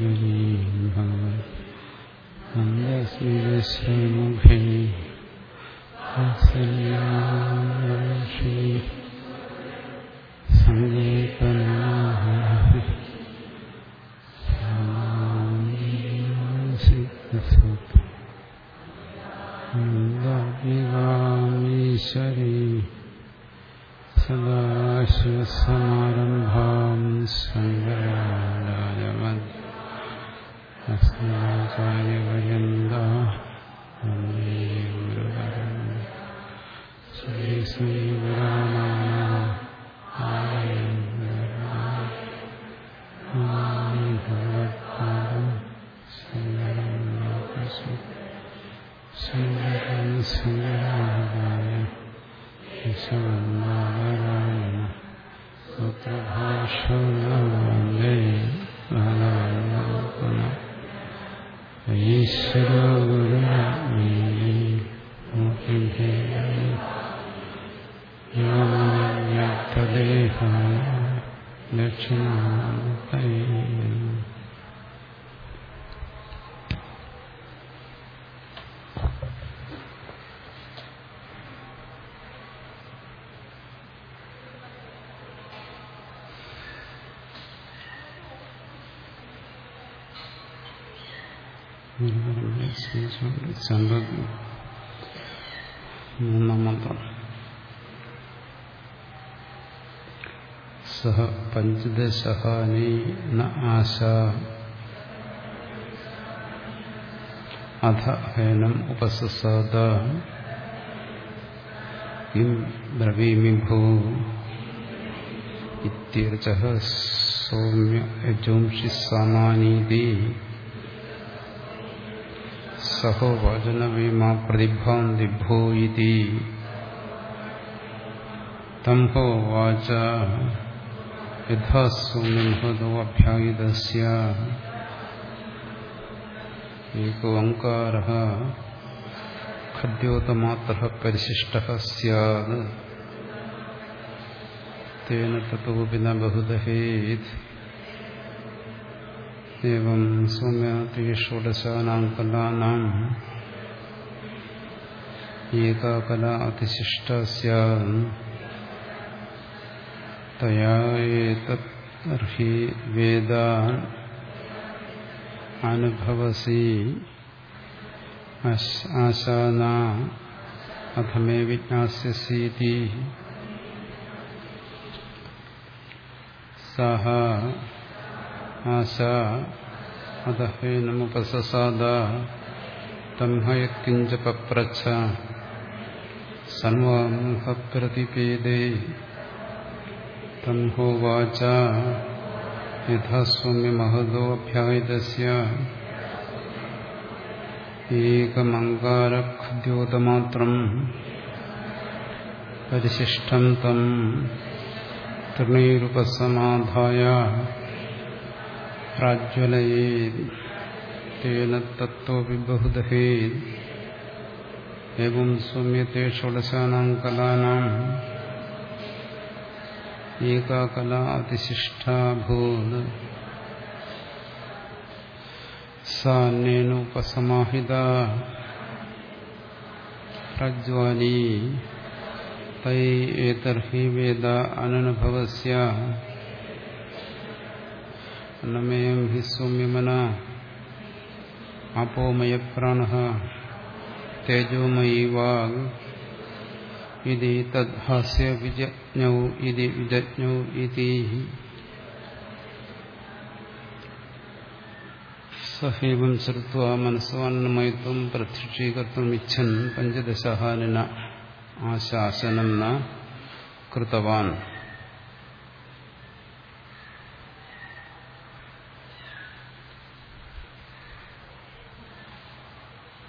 യജ്ഞീം പഞ്ചദശഹാനി ന ആശ അധ ഹേനം ഉപസസാദ കിം ബ്രവീമി ഭൂ ഇത്യർച്ചഃ സൗമ്യ യജോംഷി സാമാനീതി സഹോ വചനവീമാ പ്രതിഭാന്തി ഭൂ ഇതി തം ഹോ വാച യഥാ സൗമ്യമഹതോ അഭ്യായുധസ്യ ഏകോങ്കാരഃ ഖദ്യോതമാത്രഃ പരിശിഷ്ടഃ സ്യാത് തേന തതോപി ന ബഹുദഹേത് एवं सौम्याति षोडशानां कलानाम् एका कला अतिशिष्टा स्यात् तया एतत्र्हि वेदान् अनुभवसि। आशाना अथ मे विज्ञास्यसीति। सः आशा अधहेनमुपससाद तं ह यत्किञ्च पप्रच्छ सर्वं हप्रतिपेदे। तन्होवाच यथा सौम्यमहदोऽभ्यायतस्य एकमङ्गारखद्योतमात्रम् परिशिष्टम् तम् तृणीरुपसमाधाय प्राज्वलयेत् तेन तत्त्वपि बहुदहेत् एवं सौम्यते षोडशानाम् कलानाम्। ഏകാകലാതിശിഷ്ടാഭൂത്. സാന്നേനോപസമാഹിത പ്രജ്വാലീ. തൈതർഹി വേദ അനനുഭവസ്യ. അന്നമേയം ഹി സൗമ്യമന. അപോമയപ്രാണ തേജോമയി വാഗ് ഇതി തദ്ഹാസ്യ വിജജ്ഞവും ഇതി വിജജ്ഞവും ഇതി സഹേവം ശ്രുത്വ മനസ്വാന്നമയത്വം പ്രത്യക്ഷീകർത്തും ഇച്ഛൻ പഞ്ചദശഹാനിന ആശാസനം ന കൃതവാൻ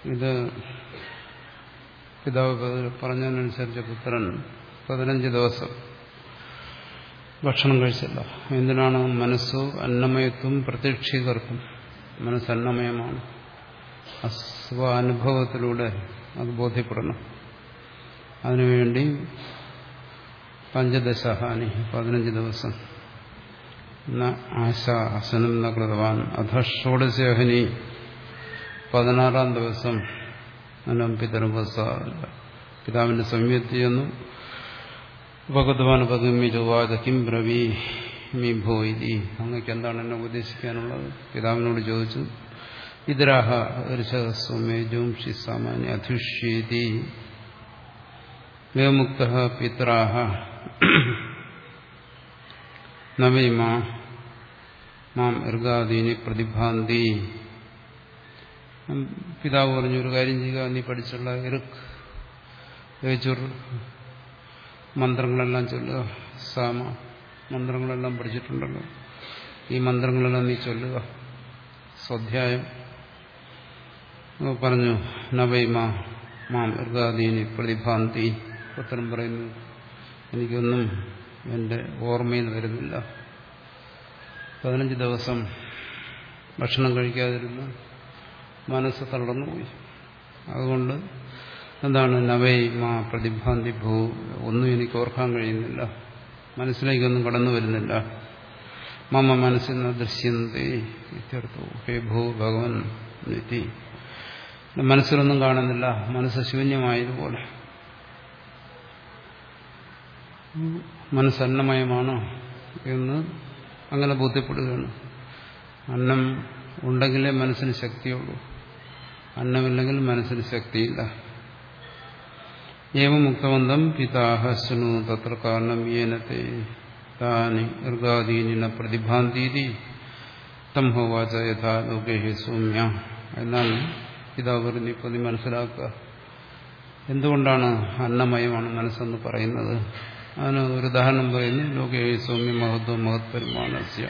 ഇത് പിതാവ് പറഞ്ഞതിനനുസരിച്ച് പുത്രൻ പതിനഞ്ച് ദിവസം ഭക്ഷണം കഴിച്ചില്ല. എന്തിനാണ് മനസ്സ് അന്നമയത്വം പ്രത്യക്ഷീകർക്കും മനസ്സ് അന്നമയമാണ് അസ്വ അനുഭവത്തിലൂടെ അത് ബോധ്യപ്പെടണം. അതിനുവേണ്ടി പഞ്ചദശഹാനി പതിനഞ്ച് ദിവസം. ആശ ഹസനം ന കൃതവാൻ. അധ ഷോഡശഹനി പതിനാറാം ദിവസം അനം പിതർവസ പിതാവിന്റെ സമയത്ത് ചെന്നു ഭഗവത്വാൻ പദമി ചൊവ്വാച കിം ബ്രവി മീ ഭോയിതി അങ്ങക്ക് എന്താണ് എന്നെ ഉപദേശിക്കാനുള്ളത്? പിതാവിനോട് ചോദിച്ചു ഇതരാഹ ഋഷസ്വമേജോംഷി സാമാന്യ അധിഷ്യേതി വേമുക്ത പിത്രാഹ നവീമാം മാം ഇർഗാദീനി പ്രതിഭാന്തി പിതാവ് പറഞ്ഞു ഒരു കാര്യം ചെയ്യുക നീ പഠിച്ചുള്ള എറുക്ക് ഏച്ചൂർ മന്ത്രങ്ങളെല്ലാം ചൊല്ലുക സാമ മന്ത്രങ്ങളെല്ലാം പഠിച്ചിട്ടുണ്ടല്ലോ. ഈ മന്ത്രങ്ങളെല്ലാം നീ ചൊല്ലുക. സ്വാധ്യായം. പറഞ്ഞു നവൈമ മാം ഇർഗാദീനി പ്രതിഭാന്തി. ഉത്തരം പറയുന്നു എനിക്കൊന്നും എന്റെ ഓർമ്മയിൽ വരുന്നില്ല. പതിനഞ്ച് ദിവസം ഭക്ഷണം കഴിക്കാതിരുന്ന്. മനസ്സ് തളർന്നുപോയി അതുകൊണ്ട് എന്താണ് നവൈ മാ പ്രതിഭാന്തി ഭൂ ഒന്നും എനിക്ക് ഓർക്കാൻ കഴിയുന്നില്ല. മനസ്സിലേക്കൊന്നും കടന്നു വരുന്നില്ല. മമ മനസ്സിൽ നിന്ന് ദൃശ്യന്തേ ഹേ ഭൂ ഭഗവൻ നിത്തി മനസ്സിലൊന്നും കാണുന്നില്ല. മനസ്സ് ശൂന്യമായതുപോലെ. മനസ്സന്നമയമാണ് എന്ന് അങ്ങനെ ബോധ്യപ്പെടുകയാണ്. അന്നം ഉണ്ടെങ്കിലേ മനസ്സിന് ശക്തിയുള്ളൂ. അന്നമില്ലെങ്കിൽ മനസ്സിന് ശക്തിയില്ല. ഏവമുക്തവന്തം പിതാഹ ശൃണു തത്ര കാരണം ഏനത്തെ താനി ഋഗാദീനിന പ്രതിഭാന്തീതി തം ഹോവാച യഥാ ലോകേഹി സൗമ്യ എന്നാണ് പിതാവ് പറഞ്ഞിപ്പോ നീ മനസ്സിലാക്കുക. എന്തുകൊണ്ടാണ് അന്നമയമാണ് മനസ്സെന്ന് പറയുന്നത്? അതിന് ഒരു ഉദാഹരണം പറയുന്നു ലോകേ സൗമ്യ മഹത്വ മഹത്പരിമാണസ്യ.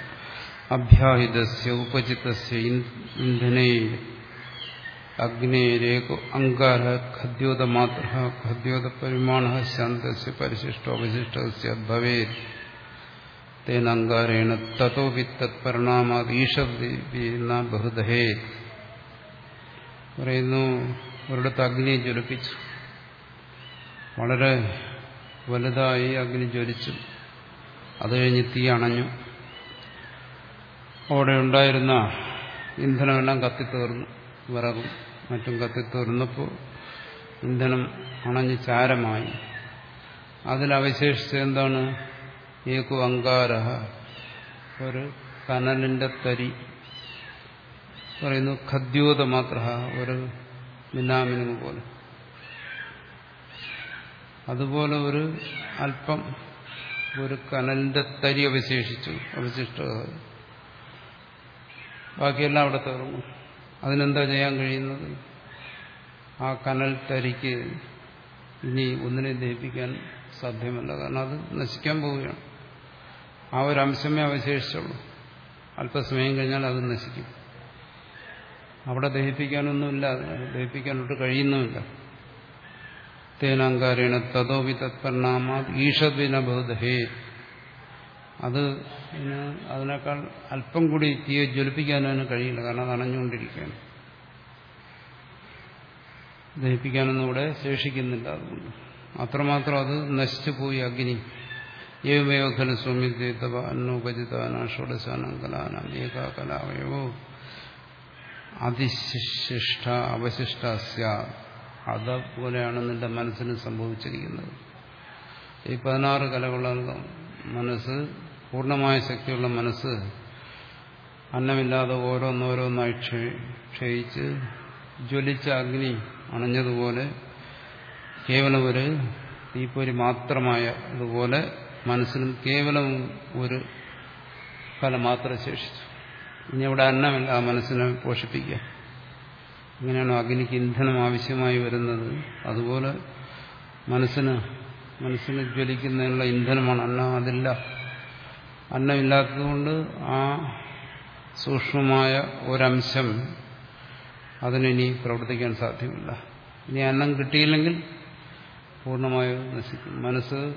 അഭ്യാഹിതസ്യ ഉപചിതസ്യ ഇന്ധനേ അഗ്നേരേകോ അങ്കാര ഖദ്യോത മാത്ര ഖദ്യോത പരിമാണ ശാന്തസ്യ പരിശിഷ്ടോ അവശിഷ്ടസ്യ ഭവേത് തേന അങ്കാരേണ തതോപി തത്പരിണാമാത് ഈഷന്ന ബഹുദഹേ പറയുന്നു ഒരിടത്ത് അഗ്നിയെ ജ്വലിപ്പിച്ചു വളരെ വലുതായി അഗ്നി ജ്വലിച്ചു. അത് കഴിഞ്ഞ് തീ അണഞ്ഞു. അവിടെ ഉണ്ടായിരുന്ന ഇന്ധനമെല്ലാം കത്തിത്തീർന്നു വിറകും. മറ്റും തുറന്നപ്പോൾ ഇന്ധനം അണഞ്ഞ് ചാരമായി. അതിലവശേഷിച്ച് എന്താണ്? ഏകു അങ്കാര ഒരു കനലിന്റെ തരി. പറയുന്നു ഖദ്യോത മാത്ര ഒരു മിനാമിനു പോലെ. അതുപോലെ ഒരു അല്പം ഒരു കനലിന്റെ തരി അവശേഷിച്ചു അവശിഷ്ട. ബാക്കിയെല്ലാം അവിടെ തീർന്നു. അതിനെന്താ ചെയ്യാൻ കഴിയുന്നത്? ആ കനൽ തരിക്ക് ഇനി ഒന്നിനെ ദഹിപ്പിക്കാൻ സാധ്യമല്ല. കാരണം അത് നശിക്കാൻ പോവുകയാണ്. ആ ഒരു അംശമേ അവശേഷിച്ചുള്ളൂ. അല്പസമയം കഴിഞ്ഞാൽ അത് നശിക്കും. അവിടെ ദഹിപ്പിക്കാനൊന്നുമില്ല. അതിനെ ദഹിപ്പിക്കാനൊട്ട് കഴിയുന്നുമില്ല. തേനാങ്കാരേണ തതോവി തത്പരിണാമാത് ഈഷദ്വിന ബഹുദഹേ അത് അതിനേക്കാൾ അല്പം കൂടി തീയെ ജ്വലിപ്പിക്കാൻ അതിന് കഴിയില്ല. കാരണം അത് അണഞ്ഞുകൊണ്ടിരിക്കുകയാണ്. ദഹിപ്പിക്കാനൊന്നും ഇവിടെ ശേഷിക്കുന്നില്ല അതുകൊണ്ട്. അത്രമാത്രം അത് നശിച്ചു പോയി അഗ്നി ഏവമേവ ഖല സ്വാമിദ്വൈതവ അന്നോപജിതാന ഷോഡശാനം കലാനാം അതിശിഷ്ട അവശിഷ്ട അതുപോലെയാണ് നിന്റെ മനസ്സിന് സംഭവിച്ചിരിക്കുന്നത്. ഈ പതിനാറ് കലകളുള്ള മനസ്സ് പൂർണമായ ശക്തിയുള്ള മനസ്സ് അന്നമില്ലാതെ ഓരോന്നോരോന്നായി ക്ഷയിച്ച് ജ്വലിച്ച അഗ്നി അണഞ്ഞതുപോലെ കേവലം ഒരു തീപ്പൊരി മാത്രമായ അതുപോലെ മനസ്സിനും കേവലം ഒരു കല മാത്രം ശേഷിച്ചു. ഇനി അവിടെ അന്നമില്ല ആ മനസ്സിനെ പോഷിപ്പിക്കുക. ഇങ്ങനെയാണ് അഗ്നിക്ക് ഇന്ധനം ആവശ്യമായി വരുന്നത്. അതുപോലെ മനസ്സിന് മനസ്സിന് ജ്വലിക്കുന്നതിനുള്ള ഇന്ധനമാണ് അന്നം അതില്ല. അന്നമില്ലാത്തതുകൊണ്ട് ആ സൂക്ഷ്മമായ ഒരംശം അതിനിനി പ്രവർത്തിക്കാൻ സാധ്യമല്ല. ഇനി അന്നം കിട്ടിയില്ലെങ്കിൽ പൂർണമായും നശിക്കും. മനസ്സ്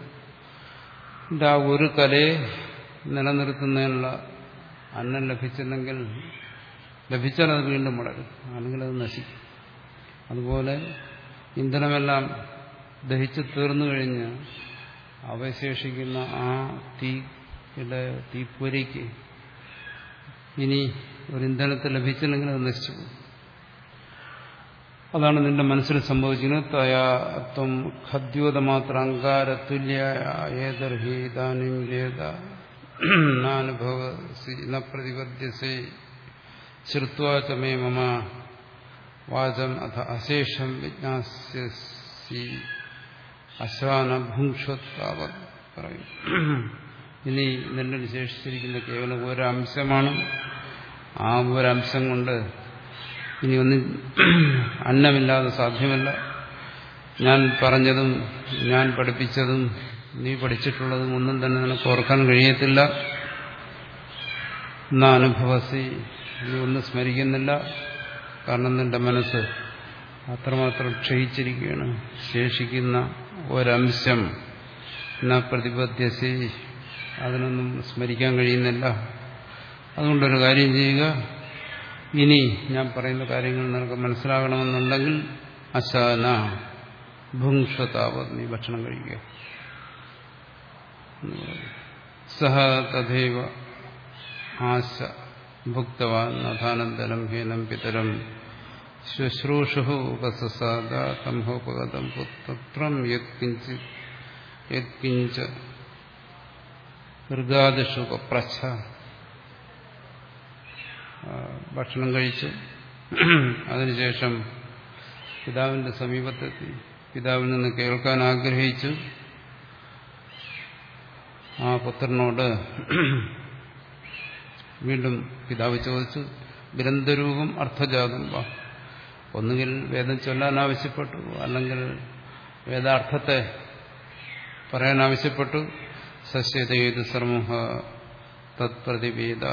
ആ ഒരു കലയെ നിലനിർത്തുന്നതിനുള്ള അന്നം ലഭിച്ചില്ലെങ്കിൽ ലഭിച്ചാൽ അത് വീണ്ടും വളരും. അല്ലെങ്കിൽ അത് നശിക്കും. അതുപോലെ ഇന്ധനമെല്ലാം ദഹിച്ചു തീർന്നു കഴിഞ്ഞ് അവശേഷിക്കുന്ന ആ തീയുടെ തീപ്പൊരിക്ക് ഇനി ഒരു ഇന്ധനത്തെ ലഭിച്ചില്ലെങ്കിൽ അത് നശിച്ചു പോകും. അതാണ് നിന്റെ മനസ്സിൽ സംഭവിക്കുന്നത് തയാത്വം ഖദ്യോതമാത്ര അങ്കാരതുല്യായ ഏതർഹി ഇതാനും വേദ നാനുഭവസി ന പ്രതിപദ്യസേ ശ്രുത്വാച മേ മമ. വാചം അഥ അശേഷം വിജ്ഞാസ്യസി. അശ്വാന പറയും ഇനി നിന്നിൽ വിശേഷിച്ചിരിക്കുന്ന കേവലം ഒരംശമാണ്. ആ ഒരംശം കൊണ്ട് ഇനി ഒന്നും അന്നമില്ലാതെ സാധ്യമല്ല. ഞാൻ പറഞ്ഞതും ഞാൻ പഠിപ്പിച്ചതും നീ പഠിച്ചിട്ടുള്ളതും ഒന്നും തന്നെ നിനക്ക് ഓർക്കാൻ കഴിയത്തില്ല. എന്നാ അനുഭവസി നീ ഒന്നും സ്മരിക്കുന്നില്ല. കാരണം നിന്റെ മനസ്സ് അത്രമാത്രം ക്ഷയിച്ചിരിക്കുകയാണ്. ശേഷിക്കുന്ന ഒരംശം. എന്നാ പ്രതിപദ്യസി അതിനൊന്നും സ്മരിക്കാൻ കഴിയുന്നില്ല. അതുകൊണ്ടൊരു കാര്യം ചെയ്യുക. ഇനി ഞാൻ പറയുന്ന കാര്യങ്ങൾ നിനക്ക് മനസ്സിലാകണമെന്നുണ്ടെങ്കിൽ അശാന ഭുങ്ഷതാവത് നീ ഭക്ഷണം കഴിക്കുക. സഹ തഥൈവ ആശ ഭുക്തവാൻ അഥാനന്തരം ഹീനം പിതരം. ശുശ്രൂഷു ഉപസസാദ പുത്രം യത്കിഞ്ചിത് യത്കിഞ്ച മൃഗാദിഷു ഭക്ഷണം കഴിച്ച്. അതിനുശേഷം പിതാവിന്റെ സമീപത്തെത്തി. പിതാവിൽ നിന്ന് കേൾക്കാൻ ആഗ്രഹിച്ചു. ആ പുത്രനോട് വീണ്ടും പിതാവ് ചോദിച്ചു ഗ്രന്ഥരൂപം അർത്ഥജാതം വാ. ഒന്നുകിൽ വേദം ചൊല്ലാൻ ആവശ്യപ്പെട്ടു അല്ലെങ്കിൽ വേദാർത്ഥത്തെ പറയാൻ ആവശ്യപ്പെട്ടു. സസ്യതേത് സർമൂഹ തത്പ്രതിവേദ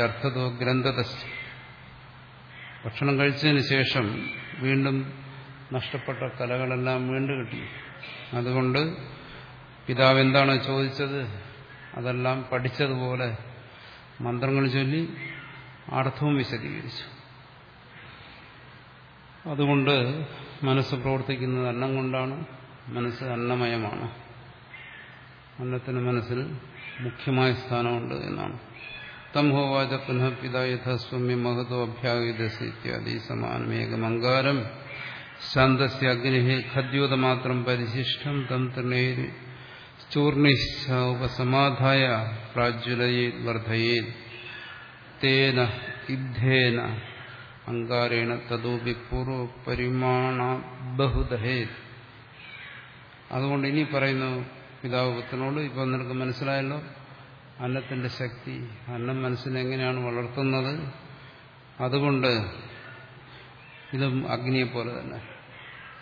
അർത്ഥതോ ഗ്രന്ഥത ഭക്ഷണം കഴിച്ചതിന് ശേഷം വീണ്ടും നഷ്ടപ്പെട്ട കലകളെല്ലാം വീണ്ടും കിട്ടി. അതുകൊണ്ട് പിതാവ് എന്താണ് ചോദിച്ചത്? അതെല്ലാം പഠിച്ചതുപോലെ മന്ത്രങ്ങൾ ചൊല്ലി അർത്ഥവും വിശദീകരിച്ചു. അതുകൊണ്ട് മനസ്സ് പ്രവർത്തിക്കുന്നത് അന്നം കൊണ്ടാണ്. മനസ്സ് അന്നമയമാണ്. അന്നത്തിന് മനസ്സിൽ മുഖ്യമായ സ്ഥാനമുണ്ട് എന്നാണ്. തംഹോവാച പുനഃ പിത യഥാസ്വമ്യ മഹതോ അഭ്യാഗതസ് ഇത്യാദി സമാനമേകമങ്കാരം ശാന്തസ്യ അഗ്നി ഖദ്യോതമാത്രം പരിശിഷ്ടം തം തൃണേര് ചൂർണിശ ഉപസമാധായ പ്രാജ്വലയിൽ വർദ്ധയേ തേന ഇദ്ധേന അങ്കാരേണ തതോപി പൂർവ പരിമാണ ബഹുദഹേ. അതുകൊണ്ട് ഇനി പറയുന്നു പിതാവ് പുത്രനോട് ഇപ്പം നിനക്ക് മനസ്സിലായല്ലോ? അന്നത്തിന്റെ ശക്തി അന്നം മനസ്സിനെങ്ങനെയാണ് വളർത്തുന്നത്? അതുകൊണ്ട് ഇതും അഗ്നിയെ പോലെ തന്നെ.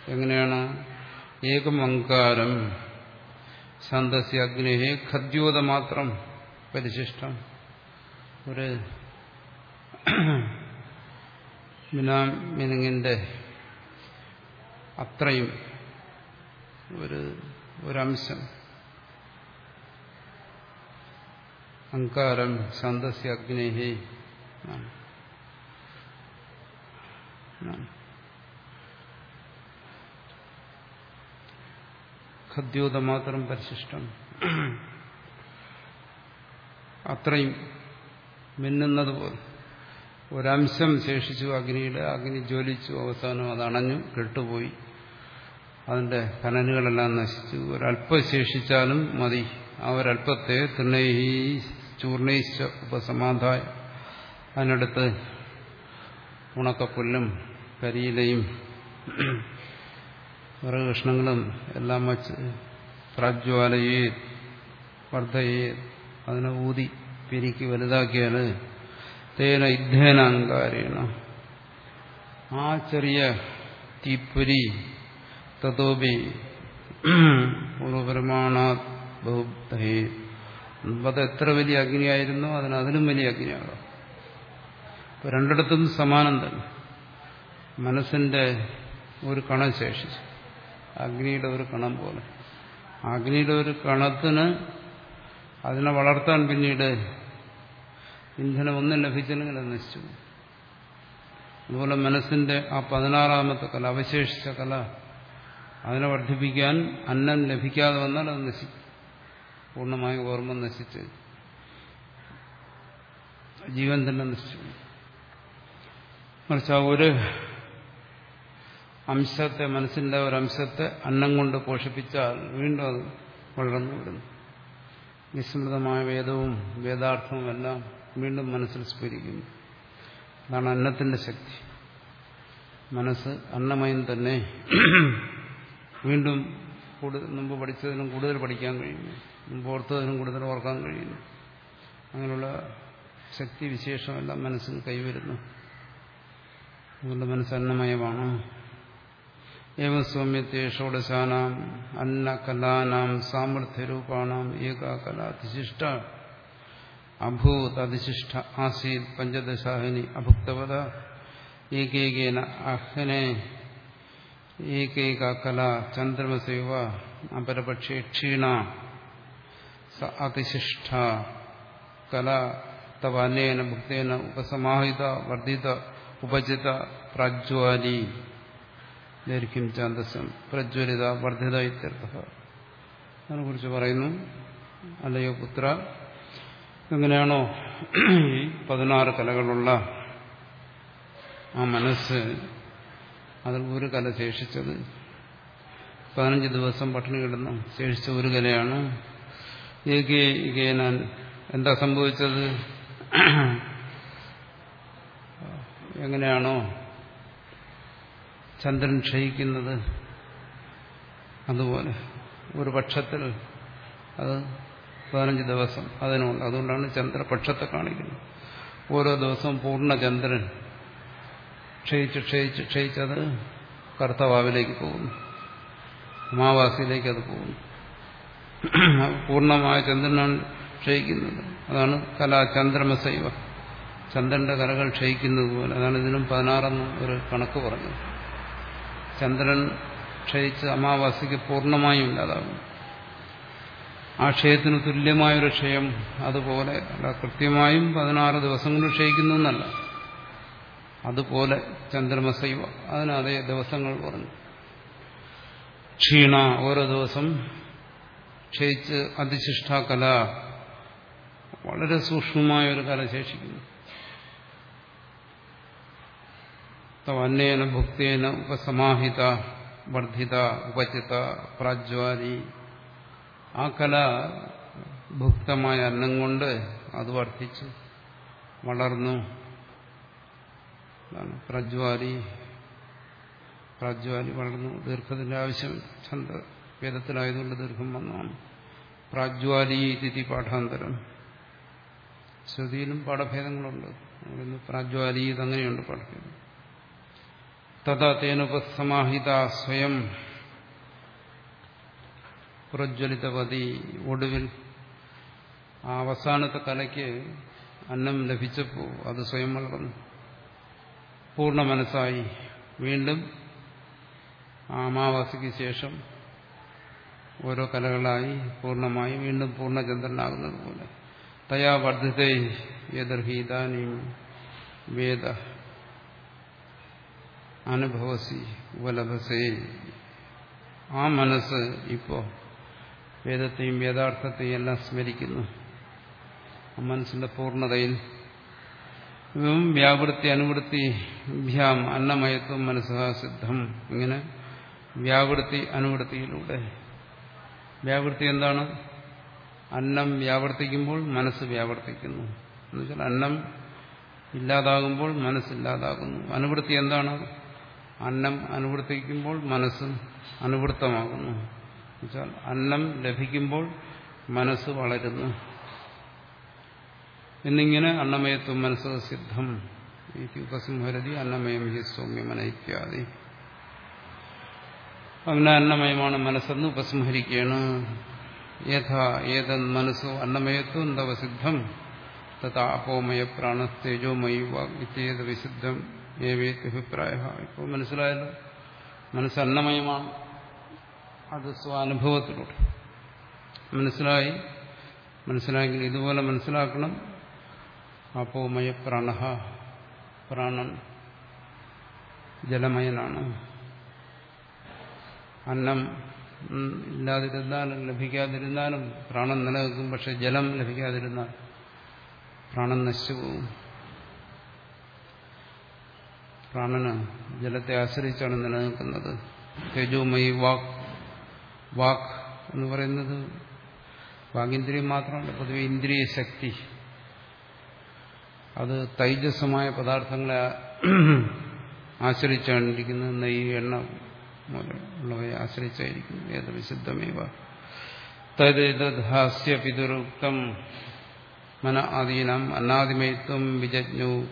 എങ്ങനെയാണ്? ഏകം അങ്കാരം ശാന്തസ്യ അഗ്നിഹെ ഖദ്യോത മാത്രം പരിശിഷ്ടം. ഒരു മിനാമിനുങ്ങിന്റെ അത്രയും ഒരു ഒരംശം അങ്കാരം സന്തസ്യ അഗ്നേഹി. ഖദ്യോത മാത്രം പരിശിഷ്ടം. അത്രയും മിന്നുന്നത് പോലെ. ഒരംശം ശേഷിച്ചു അഗ്നിയുടെ അഗ്നി ജ്വലിച്ചു അവസാനം അത് അണഞ്ഞു കെട്ടുപോയി. അതിന്റെ ഖനനുകളെല്ലാം നശിച്ചു. ഒരല്പം ശേഷിച്ചാലും മതി. ആ ഒരല്പത്തെ തൃണൈഹി ചൂർണയിച്ച ഉപസമാധായ. അതിനടുത്ത് ഉണക്കപ്പുല്ലും കരിയിലയും വിറകൃഷ്ണങ്ങളും എല്ലാം വച്ച് പ്രാജ്വാലയെ വർദ്ധയെ അതിനെ ഊതി പെരുക്കി വലുതാക്കിയാൽ തേന ഇദ്ധേനാങ്കാരേണ. ആ ചെറിയ തീപ്പൊരി തതോപി പൂർവപരമാണാ അത് എത്ര വലിയ അഗ്നിയായിരുന്നോ? അതിന് അതിലും വലിയ അഗ്നിയാകാം ഇപ്പൊ രണ്ടിടത്തും സമാനം തന്നെ. മനസ്സിന്റെ ഒരു കണം ശേഷിച്ചു. അഗ്നിയുടെ ഒരു കണം പോലെ. അഗ്നിയുടെ ഒരു കണത്തിന് അതിനെ വളർത്താൻ പിന്നീട് ഇന്ധനം ഒന്നും ലഭിച്ചില്ലെങ്കിൽ അത് നശിച്ചു അതുപോലെ മനസ്സിന്റെ ആ പതിനാറാമത്തെ കല അവശേഷിച്ച കല അതിനെ വർദ്ധിപ്പിക്കാൻ അന്നം ലഭിക്കാതെ വന്നാൽ അത് നശിക്കും. പൂർണമായ ഓർമ്മ നശിച്ച് ജീവൻ തന്നെ നശിച്ചു മറിച്ച് ആ ഒരു അംശത്തെ മനസ്സിന്റെ ഒരു അംശത്തെ അന്നം കൊണ്ട് പോഷിപ്പിച്ചാൽ വീണ്ടും അത് വളർന്നു വിടുന്നു വിസ്മൃതമായ വേദവും വേദാർത്ഥവും എല്ലാം വീണ്ടും മനസ്സിൽ സ്ഫുരിക്കുന്നു. അതാണ് അന്നത്തിന്റെ ശക്തി. മനസ്സ് അന്നമയം തന്നെ വീണ്ടും കൂടുതൽ മുമ്പ് പഠിച്ചതിനും കൂടുതൽ പഠിക്കാൻ കഴിയുന്നു. മുമ്പ് ഓർത്തതിനും കൂടുതൽ ഓർക്കാൻ കഴിയുന്നു അങ്ങനെയുള്ള ശക്തി വിശേഷമെല്ലാം മനസ്സിന് കൈവരുന്നു. അതുകൊണ്ട് മനസ്സ് അന്നമയമാണ്. ഏവം സൗമ്യത്തെ ഷോഡശാനാം അന്നകലാനാം സാമർഥ്യരൂപാണാം ഏകാകലാതിശിഷ്ട അഭൂത് അതിശിഷ്ട ആസീത് പഞ്ചദശാഹിനി അഭുക്തവത ഏകേകേന അഹ്നെ ഏകൈക കല ചന്ദ്രമസൈവ അപരപക്ഷേ ക്ഷീണ. അതിശിഷ്ട കല തവ അന്യേന ഭുക്തേന ഉപസമാഹിത വർദ്ധിത ഉപജിത പ്രജ്വാലി ദൈർഘ്യം ഛാന്തസം പ്രജ്വലിത വർദ്ധിത ഇത്യർത്ഥ। അതിനെക്കുറിച്ച് പറയുന്നു അല്ലയോ പുത്ര എങ്ങനെയാണോ ഈ പതിനാറ് കലകളുള്ള ആ മനസ്സ് അതിൽ ഒരു കല ശേഷിച്ചത്. പതിനഞ്ച് ദിവസം പട്ടിണി കിടന്നു ശേഷിച്ച ഒരു കലയാണ് ഏകേനാൻ എന്താ സംഭവിച്ചത്? എങ്ങനെയാണോ ചന്ദ്രൻ ക്ഷയിക്കുന്നത്. അതുപോലെ ഒരു പക്ഷത്തിൽ അത് പതിനഞ്ച് ദിവസം അതിനുണ്ട്. അതുകൊണ്ടാണ് ചന്ദ്രപക്ഷത്തെ കാണിക്കുന്നത്. ഓരോ ദിവസവും പൂർണ ചന്ദ്രൻ ക്ഷയിച്ച് ക്ഷയിച്ച് ക്ഷയിച്ചത് കർത്തവാവിലേക്ക് പോകുന്നു. അമാവാസിയിലേക്ക് അത് പോകുന്നു. പൂർണമായ ചന്ദ്രനാണ് ക്ഷയിക്കുന്നത്. അതാണ് കലാ ചന്ദ്രമസൈവ. ചന്ദ്രന്റെ കലകൾ ക്ഷയിക്കുന്നത് പോലെ. അതാണ് ഇതിനും പതിനാറെന്ന് ഒരു കണക്ക് പറഞ്ഞത്. ചന്ദ്രൻ ക്ഷയിച്ച് അമാവാസിക്ക് പൂർണമായും ഇല്ലാതാകും ആ ക്ഷയത്തിന് തുല്യമായൊരു ക്ഷയം അതുപോലെ അല്ല കൃത്യമായും പതിനാറ് ദിവസം കൊണ്ട് ക്ഷയിക്കുന്നു എന്നല്ല. അതുപോലെ ചന്ദ്രമസൈവ. അതിന് അതേ ദിവസങ്ങൾ പറഞ്ഞു. ക്ഷീണ ഓരോ ദിവസം ക്ഷയിച്ച് അതിശിഷ്ട കല വളരെ സൂക്ഷ്മമായ ഒരു കല ശേഷിക്കുന്നു. അന്നേന ഭുക്തേന ഉപസമാഹിത വർദ്ധിത ഉപചിത പ്രാജ്വാലി. ആ കല ഭുക്തമായ അന്നം കൊണ്ട് അത് വർദ്ധിച്ചു വളർന്നു. പ്രജ്വാലി. പ്രാജ്വാലി വളർന്നു. ദീർഘത്തിന്റെ ആവശ്യം ഛന്ദ വേദത്തിലായതുകൊണ്ട് ദീർഘം വന്നതാണ്. പ്രാജ്വാലീതി പാഠാന്തരം. ശ്രുതിയിലും പാഠഭേദങ്ങളുണ്ട്. പ്രാജ്വാലീത് അങ്ങനെയുണ്ട് പാഠഭേദം. തഥാ തേനുപസമാഹിത സ്വയം പ്രജ്വലിതപതി ഒടുവിൽ ആ അവസാനത്തെ കലയ്ക്ക് അന്നം ലഭിച്ചപ്പോൾ അത് സ്വയം വളർന്നു. പൂർണ മനസ്സായി. വീണ്ടും ആ അമാവാസിക്ക് ശേഷം ഓരോ കലകളായി പൂർണമായി വീണ്ടും പൂർണചന്ദ്രനാകുന്നത് പോലെ. തയാ വർദ്ധിതേ വേദ അനുഭവസി ഉപലഭസേ. ആ മനസ്സ് ഇപ്പോ വേദത്തെയും വേദാർത്ഥത്തെയും എല്ലാം സ്മരിക്കുന്നു. ആ മനസ്സിന്റെ പൂർണതയിൽ. വ്യാവൃത്തി അനുവൃത്തി ഭ്യാം അന്നമയത്വം മനസ്സഹ സിദ്ധം. ഇങ്ങനെ വ്യാവൃത്തി അനുവൃത്തിയിലൂടെ വ്യാവൃത്തി എന്താണ്? അന്നം വ്യാവർത്തിക്കുമ്പോൾ മനസ്സ് വ്യാവർത്തിക്കുന്നു. എന്നുവെച്ചാൽ അന്നം ഇല്ലാതാകുമ്പോൾ മനസ്സില്ലാതാകുന്നു അനുവൃത്തി എന്താണ്? അന്നം അനുവർത്തിക്കുമ്പോൾ മനസ്സ് അനുവൃത്തമാകുന്നു. എന്നുവെച്ചാൽ അന്നം ലഭിക്കുമ്പോൾ മനസ്സ് വളരുന്നു. എന്നിങ്ങനെ അന്നമയത്വം മനസ്സ് സിദ്ധം. ഉപസിംഹരതി അന്നമയം ഹി സൗമ്യമന ഇത്യാദി അങ്ങനെ അന്നമയമാണ് മനസ്സെന്ന് ഉപസംഹരിക്കുകയാണ്. യഥാ ഏതൻ മനസ്സോ അന്നമയത്വം തവ സിദ്ധം. തഥാ അപോമയ പ്രാണസ്തേജോമയി വാഗ്വിത്യേത വിശുദ്ധം. ഏവേത്യഭിപ്രായ ഇപ്പോൾ മനസ്സിലായല്ലോ? മനസ്സ് അന്നമയമാണ്. അത് സ്വാനുഭവത്തിലൂടെ. മനസ്സിലായി? മനസ്സിലായെങ്കിൽ ഇതുപോലെ മനസ്സിലാക്കണം. അപ്പോമയ പ്രാണ. പ്രാണൻ ജലമയനാണ്. അന്നം ഇല്ലാതിരുന്നാലും ലഭിക്കാതിരുന്നാലും പ്രാണൻ നിലനിൽക്കും പക്ഷെ ജലം ലഭിക്കാതിരുന്നാൽ പ്രാണൻ നശിച്ചു പോകും. പ്രാണന് ജലത്തെ ആശ്രയിച്ചാണ് നിലനിൽക്കുന്നത്. തേജോമയി വാക് വാക് എന്ന് പറയുന്നത് വാഗിന്ദ്രിയം മാത്രമല്ല പൊതുവെ ഇന്ദ്രിയ ശക്തി. അത് തൈജസ്സമായ പദാർത്ഥങ്ങളെ ആശ്രയിച്ചാണിരിക്കുന്നത് നെയ്യ് എണ്ണ മുതലുള്ളവയെ ആശ്രയിച്ചായിരിക്കും. ഏത് വിശുദ്ധമേവ? തദ്ഹാസ്യ പിതുരുക്തം മന ആദീനം അന്നാദിമയത്വം വിജജ്ഞു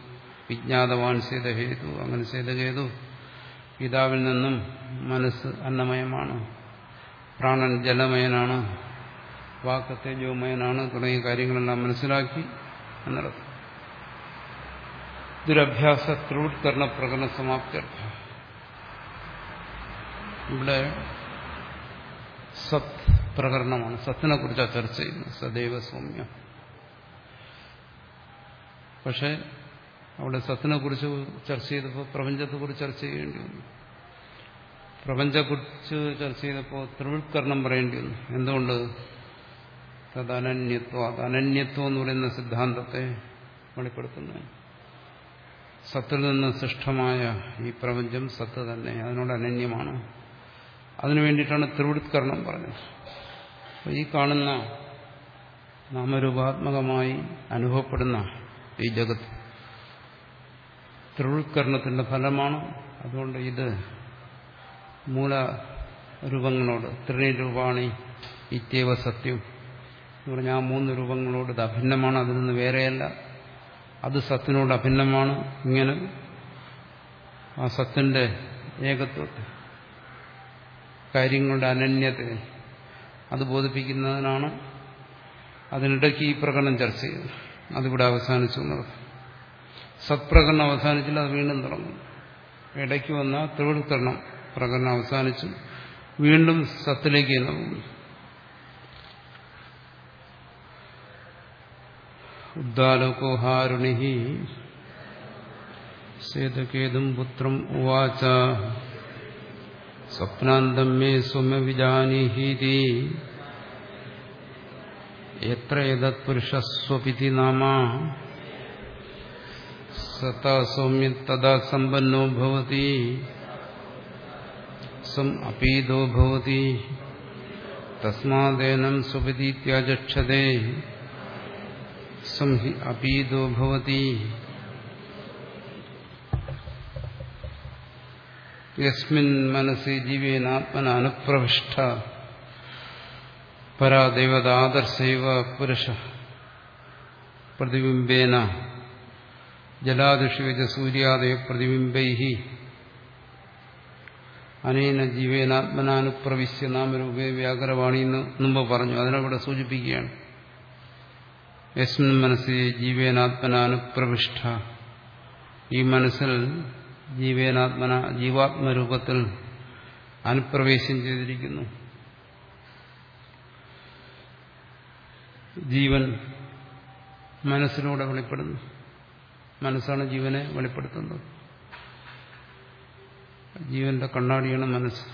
വിജ്ഞാതവാൻ സേതഹേതു. അങ്ങനെ സേതഹേതു പിതാവിൽ നിന്നും മനസ്സ് അന്നമയമാണ്. പ്രാണൻ ജലമയനാണ്. വാക്ക് തേജോമയനാണ്. തുടങ്ങിയ കാര്യങ്ങളെല്ലാം മനസ്സിലാക്കി എന്നർത്ഥം. ദുരഭ്യാസ ത്രൂഢീകരണ പ്രകടന സമാപ്ത്യർത്ഥ ഇവിടെ സത് പ്രകരണമാണ് സത്തിനെ കുറിച്ചാണ് ചർച്ച ചെയ്യുന്നത്. സദൈവ സൗമ്യ. പക്ഷെ അവിടെ സത്തിനെ കുറിച്ച് ചർച്ച ചെയ്തപ്പോൾ പ്രപഞ്ചത്തെക്കുറിച്ച് ചർച്ച ചെയ്യേണ്ടി വന്നു. പ്രപഞ്ചത്തെക്കുറിച്ച് ചർച്ച ചെയ്തപ്പോൾ ത്രിവിൽക്കരണം പറയേണ്ടി വന്നു. എന്തുകൊണ്ട്? തത് അനന്യത്വം അത് അനന്യത്വം എന്ന് പറയുന്ന സിദ്ധാന്തത്തെ വെളിപ്പെടുത്തുന്നത്. സത്തിൽ നിന്ന് സൃഷ്ടമായ ഈ പ്രപഞ്ചം സത്ത് തന്നെ. അതിനോട് അനന്യമാണ്. അതിനു വേണ്ടിയിട്ടാണ് തിരുവിടുത്കരണം പറഞ്ഞത്. ഈ കാണുന്ന നാമരൂപാത്മകമായി അനുഭവപ്പെടുന്ന ഈ ജഗത്ത് ത്രിവിൽക്കരണത്തിന്റെ ഫലമാണ്. അതുകൊണ്ട് ഇത് മൂലരൂപങ്ങളോട് ത്രിരൂപാണി ഇത്യവ സത്യം എന്ന് പറഞ്ഞാൽ ആ മൂന്ന് രൂപങ്ങളോട് ഇത് അഭിന്നമാണ്. അതിൽ നിന്ന് വേറെയല്ല. അത് സത്തിനോട് അഭിന്നമാണ്. ഇങ്ങനെ ആ സത്തിന്റെ ഏകത്വത്തെ കാര്യങ്ങളുടെ അനന്യത അത് ബോധിപ്പിക്കുന്നതിനാണ് അതിനിടയ്ക്ക് ഈ പ്രകടനം ചർച്ച ചെയ്തത്. അതിവിടെ അവസാനിച്ചു എന്നുള്ളത് സത്പ്രകടനം അവസാനിച്ചില്ല അത് വീണ്ടും തുടങ്ങും. ഇടയ്ക്ക് വന്ന ത്രിവിൽക്കരണം പ്രകടനം അവസാനിച്ചു. വീണ്ടും സത്തിലേക്ക് തന്നെ പോകുന്നു. ഉദ്ദാലകോഹാരുണി സേതകേതും പുത്രം ഉവാച. സ്വപ്നാന്തം മേ സ്വമ വിജാനീഹീതി എത്ര യദത്പുരുഷസ്വപിതി നാമ സത്താ സൗമ്യ തഥാ സമ്പന്നോ ഭവതി സം അപീതോ ഭവതി തസ്മാദേനം സ്വപിതീത്യജക്ഷതേ സം ഹി അപീതോ ഭവതി യസ്മിൻ മനസ്സി ജീവേനാത്മന അനുപ്രവിഷ്ട പരാദേവതാദർശൈവ പുരുഷ. പ്രതിബിംബേന. ജലാദിഷുവിജ സൂര്യാദയ പ്രതിബിംബൈ അനേന ജീവേനാത്മനാനുപ്രവിശ്യ നാമരൂപേ വ്യാകരവാണി എന്ന് മുമ്പ് പറഞ്ഞു. അതിനവിടെ സൂചിപ്പിക്കുകയാണ്. യസ്മിൻ മനസ്സി ജീവേനാത്മനാനുപ്രവിഷ്ട ഈ മനസ്സിൽ ജീവേനാത്മന ജീവാത്മരൂപത്തിൽ അനുപ്രവേശം ചെയ്തിരിക്കുന്നു. ജീവൻ മനസ്സിലൂടെ വെളിപ്പെടുന്നു. മനസ്സാണ് ജീവനെ വെളിപ്പെടുത്തുന്നത്. ജീവന്റെ കണ്ണാടിയാണ് മനസ്സ്.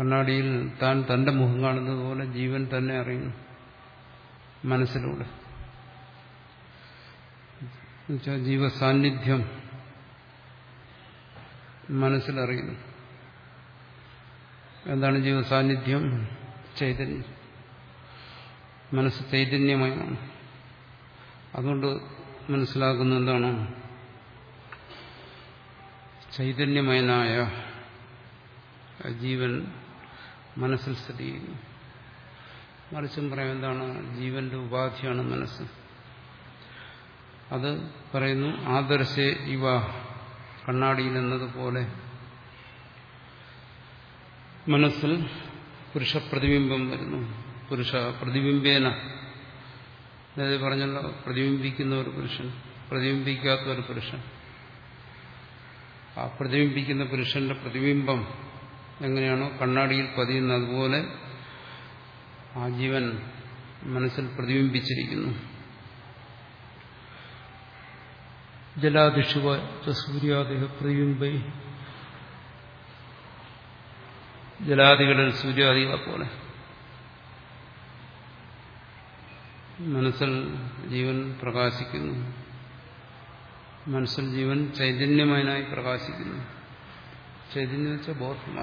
കണ്ണാടിയിൽ താൻ തന്റെ മുഖം കാണുന്നത് പോലെ ജീവൻ തന്നെ അറിയുന്നു മനസ്സിലൂടെ. ജീവസാന്നിധ്യം മനസ്സിലറിയുന്നു. എന്താണ് ജീവസാന്നിധ്യം? ചൈതന്യം. മനസ്സ് ചൈതന്യമയമാണ്. അതുകൊണ്ട് മനസ്സിലാക്കുന്ന എന്താണ്? ചൈതന്യമയനായ ജീവൻ മനസ്സിൽ സ്ഥിതി ചെയ്യുന്നു. മറിച്ചും പറയാം എന്താണ്? ജീവന്റെ ഉപാധിയാണ് മനസ്സ്. അത് പറയുന്നു ആദർശേ ഇവ കണ്ണാടിയിൽ എന്നതുപോലെ മനസ്സിൽ പുരുഷ പ്രതിബിംബം വരുന്നു. പുരുഷ പ്രതിബിംബേന. അതായത് പറഞ്ഞല്ലോ പ്രതിബിംബിക്കുന്ന ഒരു പുരുഷൻ പ്രതിബിംബിക്കാത്ത ഒരു പുരുഷൻ. ആ പ്രതിബിംബിക്കുന്ന പുരുഷന്റെ പ്രതിബിംബം എങ്ങനെയാണോ കണ്ണാടിയിൽ പതിയുന്നതുപോലെ ആ ജീവൻ മനസ്സിൽ പ്രതിബിംബിച്ചിരിക്കുന്നു. ജലാധിഷുവ സൂര്യാദിഹ പ്രതിബിംബൈ ജലാദികളിൽ സൂര്യാദികളെ പോലെ. മനസ്സിൽ ജീവൻ പ്രകാശിക്കുന്നു. മനസ്സിൽ ജീവൻ ചൈതന്യമയനായി പ്രകാശിക്കുന്നു. ചൈതന്യം വെച്ചാൽ ബോധം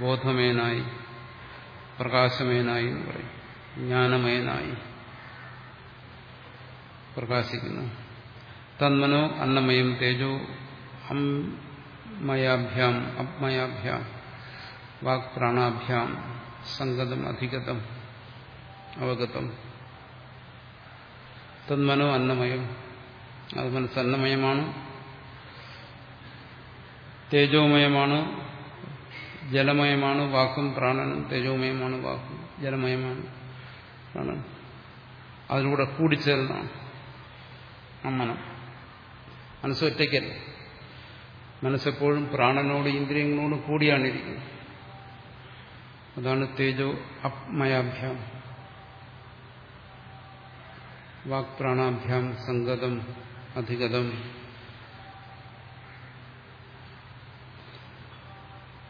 ബോധമേനായി പ്രകാശമേനായി എന്ന് പറയും. ജ്ഞാനമയനായി പ്രകാശിക്കുന്നു. തന്മനോ അന്നമയം തേജോ അമ്മയാഭ്യാം അപ്മയാഭ്യാം വാക് പ്രാണാഭ്യാം സംഗതം അധികതം അവഗതം. തന്മനോ അന്നമയം അത് മനസ്സ് അന്നമയമാണ്. തേജോമയമാണ് ജലമയമാണ് വാക്കും പ്രാണനും തേജോമയമാണ് വാക്കും ജലമയമാണ് പ്രാണൻ അതിലൂടെ കൂടിച്ചേർന്നാണ് ആ മനം മനസ്സൊറ്റയ്ക്കല്ല. മനസ്സെപ്പോഴും പ്രാണനോട് ഇന്ദ്രിയങ്ങളോട് കൂടിയാണ് ഇരിക്കുന്നത് അതാണ് തേജോ അപ്മയാഭ്യാം വാക്പ്രാണാഭ്യാം സംഗതം അധിഗതം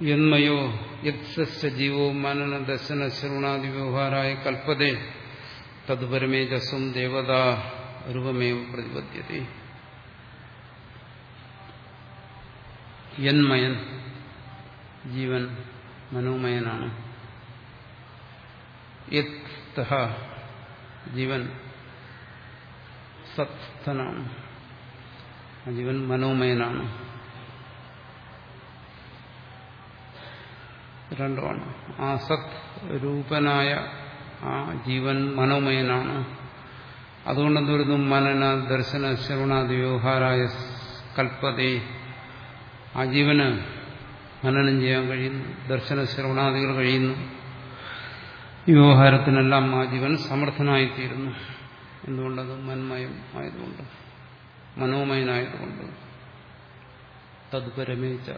യന്മയോ യത്സ ജീവോ മനന ദർശന ശ്രവണാദി വ്യവഹാരായ കൽപ്പതേ. തദ്പരമേ ജസ്വം ദേവത രൂപമേവ പ്രതിപദ്യത യന്മയൻ ജീവൻ മനോമയനാണ് യത്ത് ജീവൻ സത്സ്ഥനാണ് ജീവൻ മനോമയനാണ് രണ്ടുമാണ് ആ സത് രൂപനായ ആ ജീവൻ മനോമയനാണ് അതുകൊണ്ട് എന്തുവരുന്നു മനന ദർശന ശ്രവണാദി വ്യവഹാരായ കൽപ്പതേ ആ ജീവന് മനനം ചെയ്യാൻ കഴിയുന്നു. ദർശന ശ്രവണാദികൾ കഴിയുന്നു. വ്യവഹാരത്തിനെല്ലാം ആ ജീവൻ സമർത്ഥനായിത്തീരുന്നു. എന്തുകൊണ്ടത്? മന്മയം ആയതുകൊണ്ട്. മനോമയനായതുകൊണ്ട്. തദ്പരമേച്ച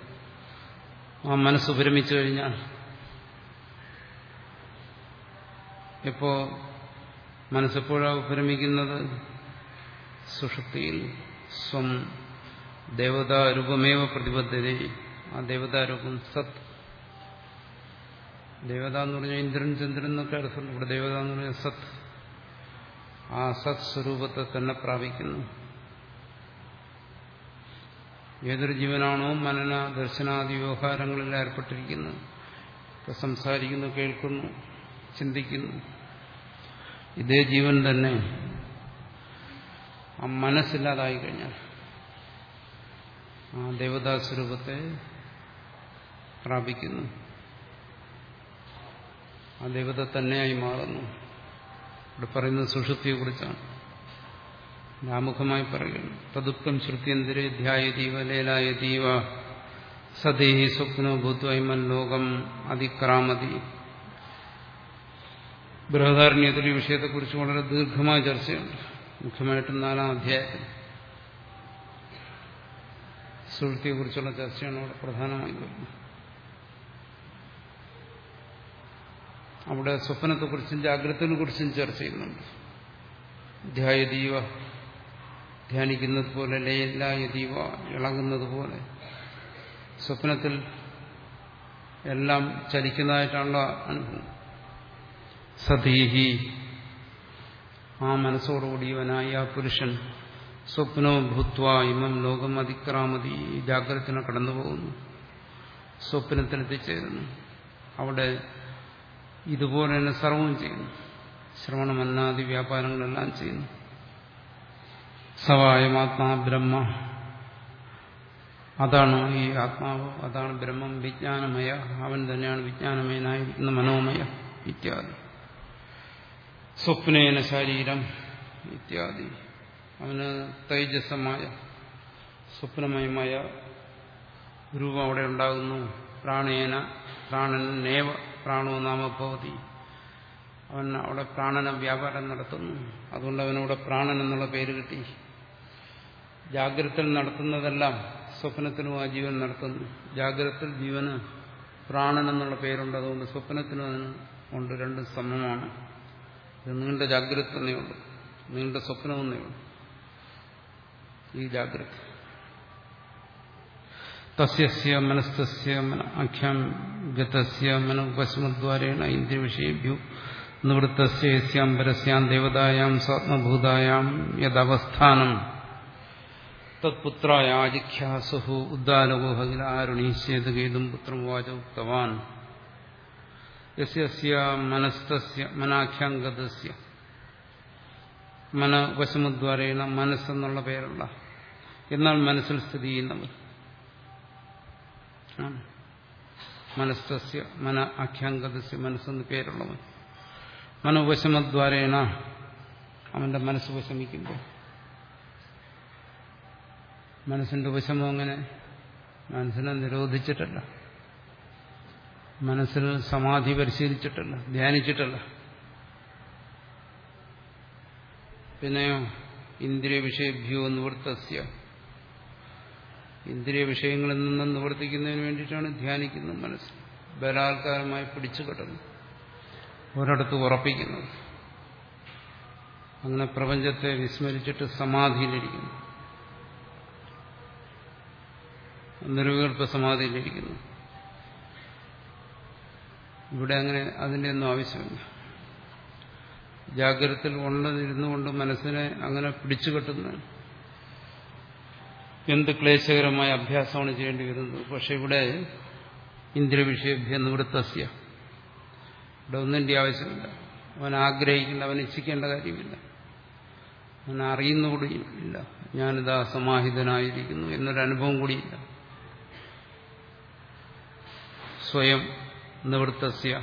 ആ മനസ്സ് ഉപരമിച്ചു കഴിഞ്ഞാൽ എപ്പോ മനസ്സെപ്പോഴാണ് ഉപരമിക്കുന്നത് സുഷുപ്തിയിൽ സ്വം ദേവതാരൂപമേവ പ്രതിബദ്ധത ആ ദേവതാരൂപം സത്. ദേവത എന്ന് പറഞ്ഞാൽ ഇന്ദ്രൻ ചന്ദ്രൻ എന്നൊക്കെ അർത്ഥമുണ്ട്. ഇവിടെ ദേവത എന്ന് പറഞ്ഞാൽ സത്. ആ സത് സ്വരൂപത്തെ തന്നെ പ്രാപിക്കുന്നു. ഏതൊരു ജീവനാണോ മനന ദർശനാദി വ്യവഹാരങ്ങളിൽ ഏർപ്പെട്ടിരിക്കുന്നത് സംസാരിക്കുന്നു കേൾക്കുന്നു ചിന്തിക്കുന്നു. ഇതേ ജീവൻ തന്നെ ആ മനസ്സില്ലാതായി കഴിഞ്ഞാൽ ആ ദേവതാ സ്വരൂപത്തെ പ്രാപിക്കുന്നു. ആ ദേവത തന്നെയായി മാറുന്നു. ഇവിടെ പറയുന്നത് സുഷുപ്തിയെക്കുറിച്ചാണ്. ആമുഖമായി പറയുന്നു. തദുക്തം ശ്രുത്യന്തിരെ ധ്യായതീവ ലേലായതീവ സദേഹി സ്വപ്നോ ഭൂത്വൈമൻ ലോകം അതിക്രാമതി ബൃഹദാരണ്യത്തിൽ ഈ വിഷയത്തെക്കുറിച്ച് വളരെ ദീർഘമായ ചർച്ചയുണ്ട്. മുഖ്യമായിട്ടും നാലാം അധ്യായത്തിൽ. സുഹൃത്തിയെക്കുറിച്ചുള്ള ചർച്ചയാണ് അവിടെ പ്രധാനമായി വരുന്നത്. അവിടെ സ്വപ്നത്തെക്കുറിച്ചും ജാഗ്രതയെ കുറിച്ചും ചർച്ച ചെയ്യുന്നുണ്ട്. ധ്യായദീവ ധ്യാനിക്കുന്നത് പോലെ ലയലായതീവ ഇളകുന്നത് പോലെ സ്വപ്നത്തിൽ എല്ലാം ചലിക്കുന്നതായിട്ടുള്ള അനുഭവം. സതീഹി. ആ മനസ്സോടുകൂടിയവനായി ആ പുരുഷൻ സ്വപ്നോ ഭൂത്വ ഇമം ലോകം അതിക്രാമതി ജാഗ്രതനെ കടന്നുപോകുന്നു. സ്വപ്നത്തിനെത്തിച്ചേരുന്നു അവിടെ ഇതുപോലെ തന്നെ സർവവും ചെയ്യുന്നു. ശ്രവണമന്നാദി വ്യാപാരങ്ങളെല്ലാം ചെയ്യുന്നു. സവായമാത്മാ ബ്രഹ്മ. അതാണ് ഈ ആത്മാവ്. അതാണ് ബ്രഹ്മം വിജ്ഞാനമയ. അവൻ തന്നെയാണ് വിജ്ഞാനമയനായിരിക്കുന്ന മനോമയ ഇത്യാദി. സ്വപ്നേന ശരീരം ഇത്യാദി. അവന് തൈജസമായ സ്വപ്നമയമായ രൂപം അവിടെ ഉണ്ടാകുന്നു. പ്രാണേന പ്രാണനേവ പ്രാണോ നാമഭവതി. അവൻ അവിടെ പ്രാണന വ്യാപാരം നടത്തുന്നു. അതുകൊണ്ട് അവനവിടെ പ്രാണൻ എന്നുള്ള പേര് കിട്ടി. ജാഗ്രതയിൽ നടത്തുന്നതെല്ലാം സ്വപ്നത്തിനും ആ ജീവൻ നടത്തുന്നു. ജാഗ്രതയിൽ ജീവന് പ്രാണൻ എന്നുള്ള പേരുണ്ട്. അതുകൊണ്ട് സ്വപ്നത്തിനും അതിന് ഉണ്ട്. രണ്ടും സമമാണ്. നീണ്ട ജാഗ്രത തന്നെയുള്ളൂ നീണ്ട സ്വപ്നമെന്നേ ഉള്ളൂ. ഈ ജാഗ്രത. തസ്യ മനസ്തസ്യ ആഖ്യാം ഗതസ്യ മനോപശ്മദ്വാരേണ ഇന്ദ്രിയവിഷയേഭ്യോ നിവൃത്തസ്യാം പരസ്യാം ദേവതായാം സ്വാത്മഭൂതായാം യദവസ്ഥാനം. തത്പുത്രായ ആജിഖ്യാസുഹു ഉദ്ദാലകോ പുത്രം വാച ഉക്തവാൻ. യസ്യ മനസ്തസ്യ മനാഖ്യാംഗതസ്യ മനവശമുദ്വാരേണ മനസ്സെന്നുള്ള പേരുള്ള എന്നാൽ മനസ്സിൽ സ്ഥിതി ചെയ്യുന്നവർ മനസ്തസ്യ മന ആഖ്യാംഗതസ്യ മനസ്സെന്ന് പേരുള്ളവൻ മനോവശമദ്വാരേണ അവന്റെ മനസ്സ് വശമിക്കുമ്പോൾ മനസ്സിന്റെ വശമോ അങ്ങനെ മനസ്സിനെ നിരോധിച്ചിട്ടല്ല. മനസ്സിൽ സമാധി പരിശീലിച്ചിട്ടല്ല ധ്യാനിച്ചിട്ടല്ല. പിന്നെയോ ഇന്ദ്രിയ വിഷയഭ്യോ നിവൃത്തസ്യ ഇന്ദ്രിയ വിഷയങ്ങളിൽ നിന്ന് നിവർത്തിക്കുന്നതിന് വേണ്ടിയിട്ടാണ് ധ്യാനിക്കുന്നത് മനസ്സ്. ബലാത്കാരമായി പിടിച്ചു കെട്ടുന്നു ഒരിടത്ത് ഉറപ്പിക്കുന്നത് അങ്ങനെ പ്രപഞ്ചത്തെ വിസ്മരിച്ചിട്ട് സമാധിയിലിരിക്കുന്നു. നിർവികൽപ്പ സമാധിയിലിരിക്കുന്നു. ഇവിടെ അങ്ങനെ അതിന്റെ ഒന്നും ആവശ്യമില്ല. ജാഗ്രതത്തിൽ ഉള്ളതിരുന്നു കൊണ്ട് മനസ്സിനെ അങ്ങനെ പിടിച്ചു കെട്ടുന്ന എന്ത് ക്ലേശകരമായ അഭ്യാസമാണ് ചെയ്യേണ്ടി വരുന്നത്. പക്ഷെ ഇവിടെ ഇന്ദ്രവിഷയഭ്യ നിവൃത്തസ്യ. ഇവിടെ ഒന്നിന്റെ ആവശ്യമില്ല. അവൻ ആഗ്രഹിക്കേണ്ട അവൻ ഇച്ഛിക്കേണ്ട കാര്യമില്ല. അവൻ അറിയുന്നുകൂടി ഇല്ല. ഞാനിതാ സമാഹിതനായിരിക്കുന്നു എന്നൊരനുഭവം കൂടിയില്ല സ്വയം നിവൃത്തസ്യ.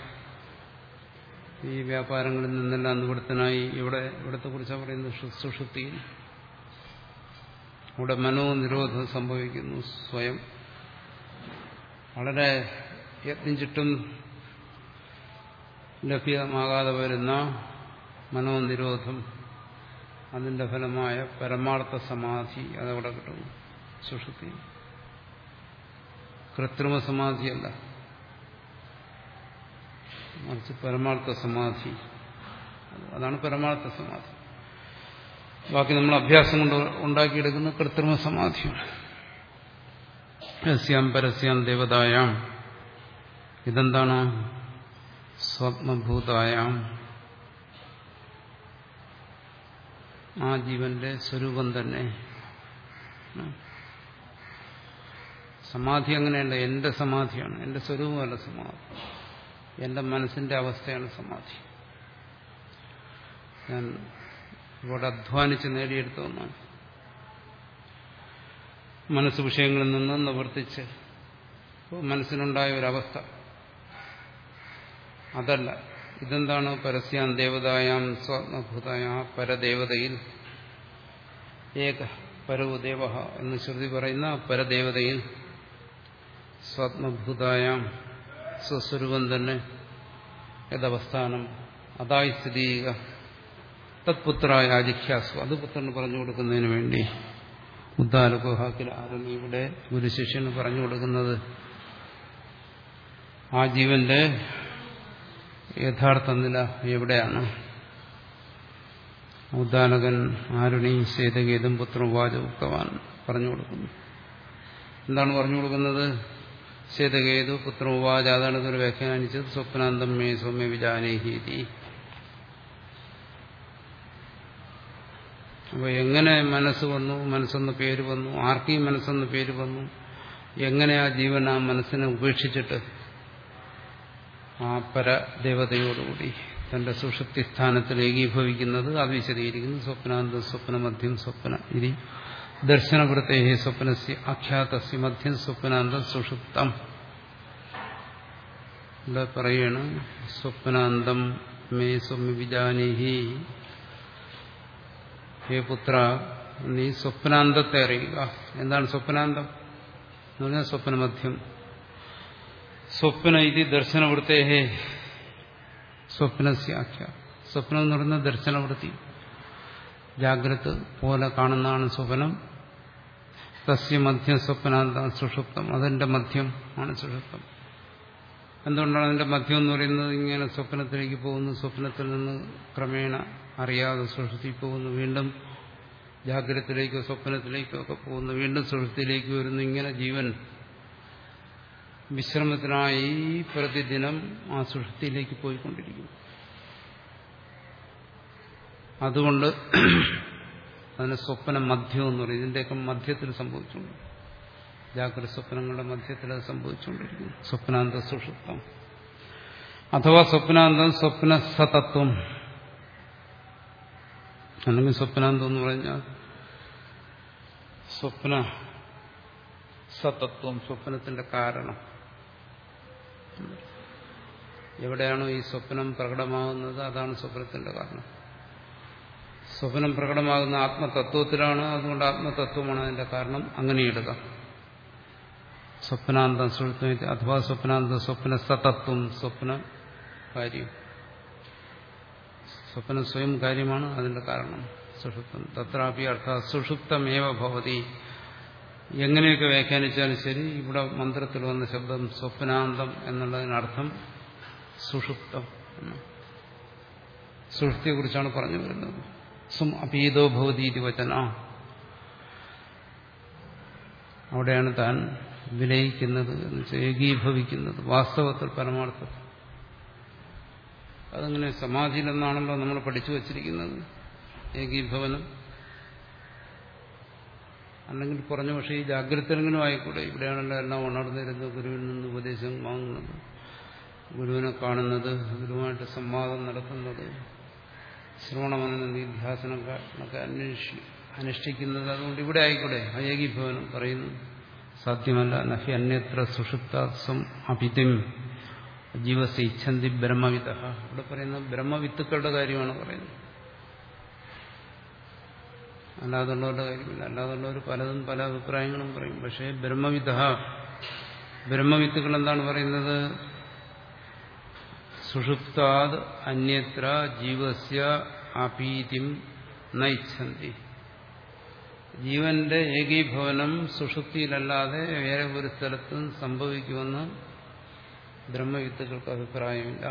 ഈ വ്യാപാരങ്ങളിൽ നിന്നെല്ലാം നിവൃത്തനായി ഇവിടെ ഇവിടത്തെ കുറിച്ചാണ് പറയുന്നത് സുഷുപ്തിയിൽ അവിടെ മനോനിരോധം സംഭവിക്കുന്നു സ്വയം. വളരെ യത്നിച്ചിട്ടും ലഭ്യമാകാതെ വരുന്ന മനോനിരോധം അതിന്റെ ഫലമായ പരമാർത്ഥ സമാധി അതവിടെ കിട്ടുന്നു. സുഷുപ്തി. കൃത്രിമ സമാധിയല്ല. മറിച്ച് പരമാർത്ഥ സമാധി. അതാണ് പരമാർത്ഥ സമാധി. ബാക്കി നമ്മൾ അഭ്യാസം കൊണ്ട് ഉണ്ടാക്കിയെടുക്കുന്ന കൃത്രിമ സമാധിയാണ്. രസ്യാം പരസ്യാം ദേവതായാം. ഇതെന്താണ്? സ്വപ്നഭൂതായാം. ആ ജീവന്റെ സ്വരൂപം തന്നെ. സമാധി അങ്ങനെയല്ല എന്റെ സമാധിയാണ്. എന്റെ സ്വരൂപമല്ല സമാധി. എന്റെ മനസ്സിന്റെ അവസ്ഥയാണ് സമാധി. ഞാൻ ഇവിടെ അധ്വാനിച്ച് നേടിയെടുത്ത ഒന്നാണ്. മനസ്സ് വിഷയങ്ങളിൽ നിന്ന് നിവർത്തിച്ച് മനസ്സിനുണ്ടായ ഒരവസ്ഥ. അതല്ല ഇതെന്താണ് പരസ്യാം ദേവതായാം സ്വാത്മഭൂതായ പരദേവതയിൽ ഏക പരവുദേവ എന്ന് ശ്രുതി പറയുന്ന പരദേവതയിൽ സ്വാത്മഭൂതായാം സ്വസ്വരൂപം തന്നെ യഥവസ്ഥാനം. അതായി സ്ഥിതി ചെയ്യുക തത്പുത്രായ അജിഖ്യാസു അത് പുത്രന് പറഞ്ഞു കൊടുക്കുന്നതിന് വേണ്ടി ഉദ്ദാലകുഹാക്കിൽ ആരും ഇവിടെ ഗുരു ശിഷ്യന് പറഞ്ഞു കൊടുക്കുന്നത് ആ ജീവന്റെ യഥാർത്ഥ നില എവിടെയാണ്? ഉദ്ദാലകൻ ആരുണി സേതഗീതം പുത്രം പറഞ്ഞു കൊടുക്കുന്നു. എന്താണ് പറഞ്ഞു കൊടുക്കുന്നത്? ശേതകേതു ഉപാച അതാണ് ഇതൊരു വ്യാഖ്യാനിച്ചത് സ്വപ്നാന്തം മേ സൗമ്യ വിജാനേഹീതി അപ്പൊ എങ്ങനെ മനസ്സ് വന്നു? മനസ്സെന്ന് പേര് വന്നു. ആർക്കീ മനസ്സെന്ന് പേര് വന്നു? എങ്ങനെ ആ ജീവൻ ആ മനസ്സിനെ ഉപേക്ഷിച്ചിട്ട് ആ പരദേവതയോടുകൂടി തന്റെ സുഷുപ്തി സ്ഥാനത്തിൽ ഏകീഭവിക്കുന്നത്? അത് വിശദീകരിക്കുന്നു. സ്വപ്നാന്തം സ്വപ്നമധ്യം സ്വപ്ന ഇരി ദർശനവൃത്തേ സ്വപ്നസ്യ ആഖ്യാതസ്യ മധ്യം സ്വപ്നാന്തം സുഷുപ്തം. ഇവിടെ പറയാണ് സ്വപ്നാന്തം മേ സ്വമിജാനിഹി ഹേ പുത്ര നീ സ്വപ്നാന്തത്തെ അറിയുക. എന്താണ് സ്വപ്നാന്തം? എന്ന് പറഞ്ഞാൽ സ്വപ്നമധ്യം. സ്വപ്ന ഇത് ദർശനവൃത്തേ സ്വപ്നസ്യാഖ്യ സ്വപ്നം എന്ന് പറയുന്ന ദർശനവൃത്തി ജാഗ്രത പോലെ കാണുന്നതാണ് സ്വപ്നം. തസ്യ മധ്യം സ്വപ്നാന്ത സുഷുപ്തം. അതിന്റെ മധ്യം ആണ് സുഷുപ്തം. എന്തുകൊണ്ടാണ് അതിന്റെ മധ്യം എന്ന് പറയുന്നത്? ഇങ്ങനെ സ്വപ്നത്തിലേക്ക് പോകുന്നു സ്വപ്നത്തിൽ നിന്ന് ക്രമേണ അറിയാതെ സുഷുതി പോകുന്നു വീണ്ടും ജാഗ്രതത്തിലേക്കോ സ്വപ്നത്തിലേക്കോ ഒക്കെ പോകുന്നു വീണ്ടും സുഷുതിയിലേക്ക് വരുന്നു. ഇങ്ങനെ ജീവൻ വിശ്രമത്തിനായി പ്രതിദിനം ആ സുഷുതിയിലേക്ക് പോയിക്കൊണ്ടിരിക്കുന്നു. അതുകൊണ്ട് അതിന് സ്വപ്ന മധ്യം എന്ന് പറയും. ഇതിന്റെയൊക്കെ മധ്യത്തിൽ സംഭവിച്ചുകൊണ്ട്. ജാഗ്രത സ്വപ്നങ്ങളുടെ മധ്യത്തിൽ അത് സംഭവിച്ചുകൊണ്ടിരിക്കുന്നു. സ്വപ്നാന്ത സുഷുപ്തം. അഥവാ സ്വപ്നാന്തം സ്വപ്ന സതത്വം. അല്ലെങ്കിൽ സ്വപ്നാന്തം എന്ന് പറഞ്ഞാൽ സ്വപ്ന സതത്വം സ്വപ്നത്തിന്റെ കാരണം. എവിടെയാണോ ഈ സ്വപ്നം പ്രകടമാകുന്നത് അതാണ് സ്വപ്നത്തിന്റെ കാരണം. സ്വപ്നം പ്രകടമാകുന്ന ആത്മതത്വത്തിലാണ്. അതുകൊണ്ട് ആത്മതത്വമാണ് അതിന്റെ കാരണം. അങ്ങനെ എടുക്കാം സ്വപ്നാന്തം സുഹൃത്തും അഥവാ സ്വപ്നാന്തം സ്വപ്ന സതത്വം സ്വപ്ന കാര്യം. സ്വപ്നം സ്വയം കാര്യമാണ് അതിന്റെ കാരണം. സുഷുപ്തം. തത്രാപി അർത്ഥ സുഷുപ്തമേവ ഭവതി. എങ്ങനെയൊക്കെ വ്യാഖ്യാനിച്ചാലും ശരി ഇവിടെ മന്ത്രത്തിൽ വന്ന ശബ്ദം സ്വപ്നാന്തം എന്നുള്ളതിനർത്ഥം സുഷുപ്തം. സുഷുപ്തിയെക്കുറിച്ചാണ് പറഞ്ഞു വരുന്നത്. സും അപീതോ ഭവതീതി വചന. അവിടെയാണ് താൻ വിലയിക്കുന്നത് ഏകീഭവിക്കുന്നത് വാസ്തവത്തിൽ പരമാർത്ഥം അതങ്ങനെ സമാധിയിലെന്നാണല്ലോ നമ്മൾ പഠിച്ചു വച്ചിരിക്കുന്നത് ഏകീഭവനം. അല്ലെങ്കിൽ കുറഞ്ഞ പക്ഷേ ഈ ജാഗ്രതയെങ്കിലും ആയിക്കൂടെ. ഇവിടെയാണല്ലോ എല്ലാം ഉണർന്നിരുന്നത് ഗുരുവിൽ നിന്ന് ഉപദേശം വാങ്ങുന്നത്. ഗുരുവിനെ കാണുന്നത് ഗുരുവുമായിട്ട് സംവാദം നടത്തുന്നത്. ശ്രവണമന ധ്യാസനൊക്കെ അന്വേഷി അനുഷ്ഠിക്കുന്നത് അതുകൊണ്ട് ഇവിടെ ആയിക്കൂടെ? അയേകീഭവനം പറയുന്നു. സാധ്യമല്ല നഹി അന്യത്ര സുഷുപ്താസം അഭിതിം ജീവസ് ഇച്ഛന്തി ബ്രഹ്മവിത്ത ഇവിടെ പറയുന്ന ബ്രഹ്മവിത്തുക്കളുടെ കാര്യമാണ് പറയുന്നത്. അല്ലാതുള്ളവരുടെ കാര്യമില്ല. അല്ലാതുള്ളവർ പലതും പല അഭിപ്രായങ്ങളും പറയും. പക്ഷേ ബ്രഹ്മവിത ബ്രഹ്മവിത്തുക്കൾ എന്താണ് പറയുന്നത്? സുഷുപ്താത് അന്യത്ര ജീവസ്യ അപീതിം നയിച്ചന്തി ജീവന്റെ ഏകീഭവനം സുഷുപ്തിയിലല്ലാതെ വേറെ ഒരു സ്ഥലത്തും സംഭവിക്കുമെന്ന് ബ്രഹ്മവിത്തുക്കൾക്ക് അഭിപ്രായമില്ല.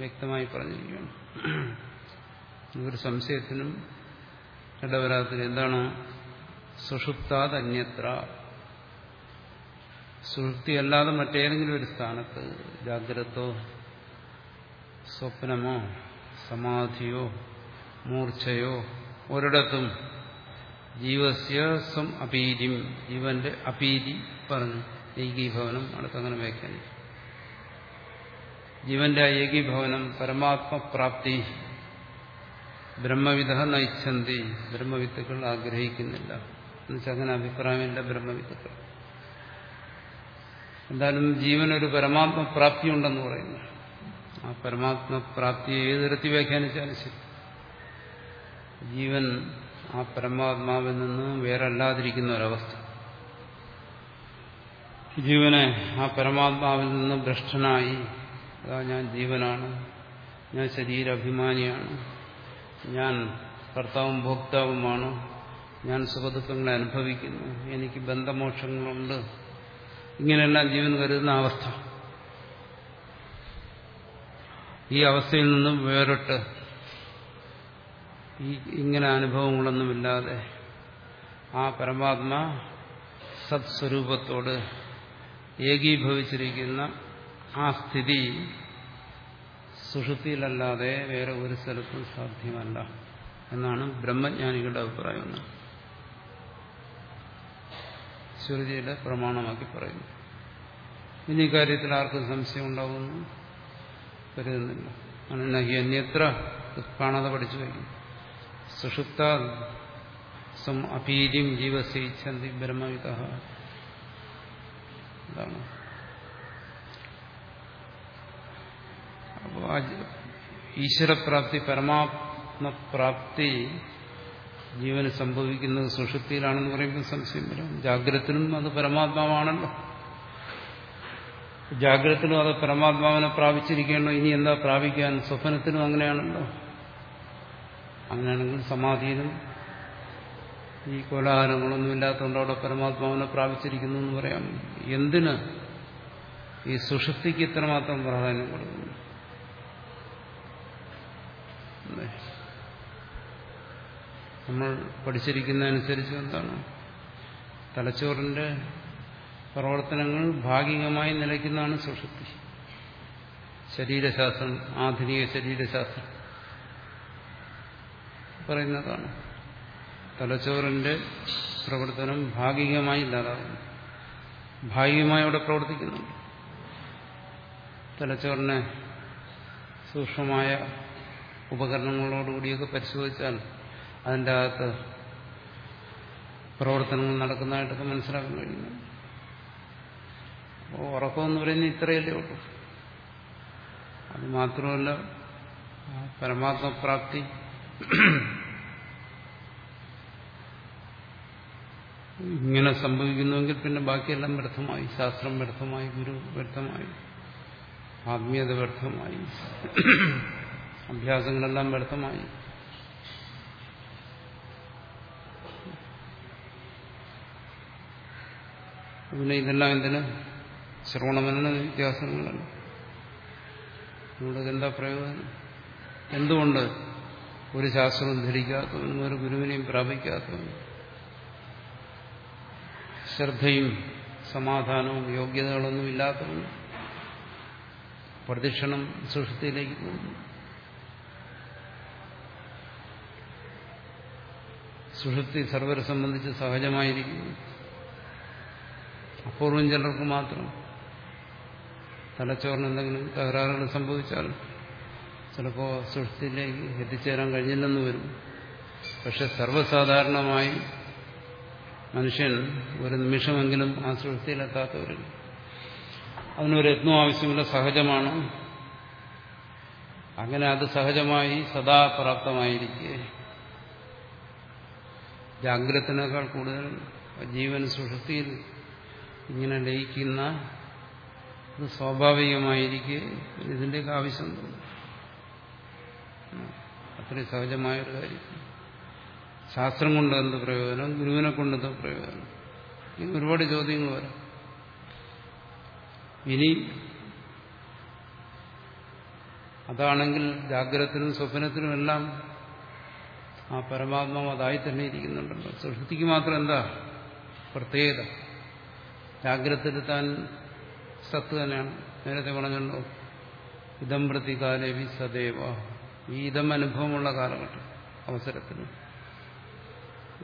വ്യക്തമായി പറഞ്ഞിരിക്കുകയാണ് ഒരു സംശയത്തിനും ഇടവരാത്തിന് എന്താണ് സുഷുപ്താത് അന്യത്ര? സുഷുപ്തിയല്ലാതെ മറ്റേതെങ്കിലും ഒരു സ്ഥാനത്ത് ജാഗ്രതോ സ്വപ്നമോ സമാധിയോ മൂർച്ഛയോ ഒരിടത്തും ജീവസ്യ സ്വം അപീതിം ജീവന്റെ അപീതി പറഞ്ഞു ഏകീഭവനം അടുത്തങ്ങനെ വയ്ക്കാൻ ജീവന്റെ ഏകീഭവനം പരമാത്മപ്രാപ്തി ബ്രഹ്മവിധ നയിച്ചന്തി ബ്രഹ്മവിത്തുക്കൾ ആഗ്രഹിക്കുന്നില്ല. എന്നുവെച്ചാൽ അങ്ങനെ അഭിപ്രായമില്ല ബ്രഹ്മവിത്തുക്കൾ. എന്തായാലും ജീവനൊരു പരമാത്മപ്രാപ്തി ഉണ്ടെന്ന് പറയുന്നു. ആ പരമാത്മപ്രാപ്തിയെ ഏത് തരത്തിൽ വ്യാഖ്യാനിച്ചാലും ശരി. ജീവൻ ആ പരമാത്മാവിൽ നിന്ന് വേറല്ലാതിരിക്കുന്ന ഒരവസ്ഥ. ജീവനെ ആ പരമാത്മാവിൽ നിന്ന് ഭ്രഷ്ടനായി അതാ ഞാൻ ജീവനാണ് ഞാൻ ശരീരാഭിമാനിയാണ് ഞാൻ കർത്താവും ഭോക്താവുമാണ് ഞാൻ സുഖദുഃഖങ്ങളെ അനുഭവിക്കുന്നു എനിക്ക് ബന്ധമോക്ഷങ്ങളുണ്ട് ഇങ്ങനെയെല്ലാം ജീവൻ കരുതുന്ന അവസ്ഥ. ഈ അവസ്ഥയിൽ നിന്നും വേറിട്ട് ഈ ഇങ്ങനെ അനുഭവങ്ങളൊന്നുമില്ലാതെ ആ പരമാത്മ സത്സ്വരൂപത്തോട് ഏകീഭവിച്ചിരിക്കുന്ന ആ സ്ഥിതി സുഷുതിയിലല്ലാതെ വേറെ ഒരു സ്ഥലത്തും സാധ്യമല്ല എന്നാണ് ബ്രഹ്മജ്ഞാനികളുടെ അഭിപ്രായം. എന്ന് ശ്രുതിയുടെ പ്രമാണമാക്കി പറയുന്നു. ഇനി കാര്യത്തിൽ ആർക്കും സംശയം ഉണ്ടാവുമെന്ന് കരുതുന്നില്ല. അനുനഹി അന്യത്ര കാണാതെ പഠിച്ചു കഴിഞ്ഞു. സുഷുപ്ത സം അപീതിം ജീവസയിച്ചന്തി ബ്രഹ്മവിത അപ്പോൾ ഈശ്വരപ്രാപ്തി പരമാത്മപ്രാപ്തി ജീവന് സംഭവിക്കുന്നത് സുഷുപ്തിയിലാണെന്ന് പറയുമ്പോൾ സംശയം വരും. ജാഗ്രതത്തിനും അത് പരമാത്മാവാണല്ലോ. ജാഗ്രതത്തിനും അത് പരമാത്മാവിനെ പ്രാപിച്ചിരിക്കണോ ഇനി എന്താ പ്രാപിക്കാൻ? സ്വപ്നത്തിനും അങ്ങനെയാണല്ലോ. അങ്ങനെയാണെങ്കിൽ സമാധിയിലും ഈ കോലാഹലങ്ങളൊന്നും ഇല്ലാത്തതുകൊണ്ട് അവിടെ പരമാത്മാവിനെ പ്രാപിച്ചിരിക്കുന്നു എന്ന് പറയാം. എന്തിന്? ഈ സുഷുപ്തിക്ക് ഇത്രമാത്രം പ്രാധാന്യം കൊടുക്കുന്നു. നമ്മൾ പഠിച്ചിരിക്കുന്നതനുസരിച്ച് എന്താണ്? തലച്ചോറിന്റെ പ്രവർത്തനങ്ങൾ ഭാഗികമായി നിലയ്ക്കുന്നതാണ് സുഷുപ്തി. ശരീരശാസ്ത്രം ആധുനിക ശരീരശാസ്ത്രം പറയുന്നതാണ്. തലച്ചോറിന്റെ പ്രവർത്തനം ഭാഗികമായി ഇല്ലാതാകുന്നു ഭാഗികമായി അവിടെ പ്രവർത്തിക്കുന്നുണ്ട്. തലച്ചോറിനെ സൂക്ഷ്മമായ ഉപകരണങ്ങളോടുകൂടിയൊക്കെ പരിശോധിച്ചാൽ അതിന്റെ അകത്ത് പ്രവർത്തനങ്ങൾ നടക്കുന്നതായിട്ടൊക്കെ മനസ്സിലാക്കാൻ കഴിയുന്നു. അപ്പോൾ ഉറക്കമെന്ന് പറയുന്നത് ഇത്രയല്ലേ ഉള്ളൂ. അത് മാത്രമല്ല പരമാത്മപ്രാപ്തി ഇങ്ങനെ സംഭവിക്കുന്നുവെങ്കിൽ പിന്നെ ബാക്കിയെല്ലാം വ്യർത്ഥമായി. ശാസ്ത്രം വ്യർത്ഥമായി ഗുരു വ്യർത്ഥമായി ആത്മീയത വ്യർത്ഥമായി അഭ്യാസങ്ങളെല്ലാം വ്യർത്ഥമായി. പിന്നെ ഇതെല്ലാം എന്തിന്? ശ്രവണമെന്ന വ്യത്യാസങ്ങളല്ല? ഇവിടെ എന്താ പ്രയോജനം? എന്തുകൊണ്ട് ഒരു ശാസ്ത്രം ധരിക്കാത്തവനും ഒരു ഗുരുവിനെയും പ്രാപിക്കാത്തവനും ശ്രദ്ധയും സമാധാനവും യോഗ്യതകളൊന്നും ഇല്ലാത്തവനും പ്രദക്ഷിണം സുഷൃത്തിയിലേക്ക് പോകുന്നു. സുഷുപ്തി സർവരെ സംബന്ധിച്ച് സഹജമായിരിക്കുന്നു. അപൂർവം ചിലർക്ക് മാത്രം. തലച്ചോറിന് എന്തെങ്കിലും തകരാറുകൾ സംഭവിച്ചാൽ ചിലപ്പോൾ സുഷുപ്തിയിലേക്ക് എത്തിച്ചേരാൻ കഴിഞ്ഞില്ലെന്ന് വരും. പക്ഷെ സർവസാധാരണമായി മനുഷ്യൻ ഒരു നിമിഷമെങ്കിലും ആ സുഷുപ്തിയിലെത്താത്തവരില്ല അതിനൊരു യത്നം ആവശ്യമില്ല സഹജമാണ്. അങ്ങനെ അത് സഹജമായി സദാ പ്രാപ്തമായിരിക്കെ. ജാഗ്രതനേക്കാൾ കൂടുതൽ ജീവൻ സുഷുപ്തിയിൽ ഇങ്ങനെ ലയിക്കുന്ന ഇത് സ്വാഭാവികമായിരിക്കെ ഇതിന്റെയൊക്കെ ആവശ്യം അത്രയും സഹജമായൊരു കാര്യം. ശാസ്ത്രം കൊണ്ട് എന്ത് പ്രയോജനം? ഗുരുവിനെ കൊണ്ട് എന്ത് പ്രയോജനം? ഇനി ഒരുപാട് ചോദ്യങ്ങൾ വരാം. ഇനി അതാണെങ്കിൽ ജാഗ്രതത്തിനും സ്വപ്നത്തിനും എല്ലാം ആ പരമാത്മാവ് അതായി തന്നെ ഇരിക്കുന്നുണ്ടല്ലോ. സൃഷ്ടിക്ക് മാത്രം എന്താ? പ്രത്യേകത. ജാഗ്രതത്തിൽ താൻ സത്ത് തന്നെയാണ്. നേരത്തെ പറഞ്ഞല്ലോ ഇതം പ്രതികാലേവി സദൈവ. ഈ ഇതം അനുഭവമുള്ള കാലഘട്ടം അവസരത്തിൽ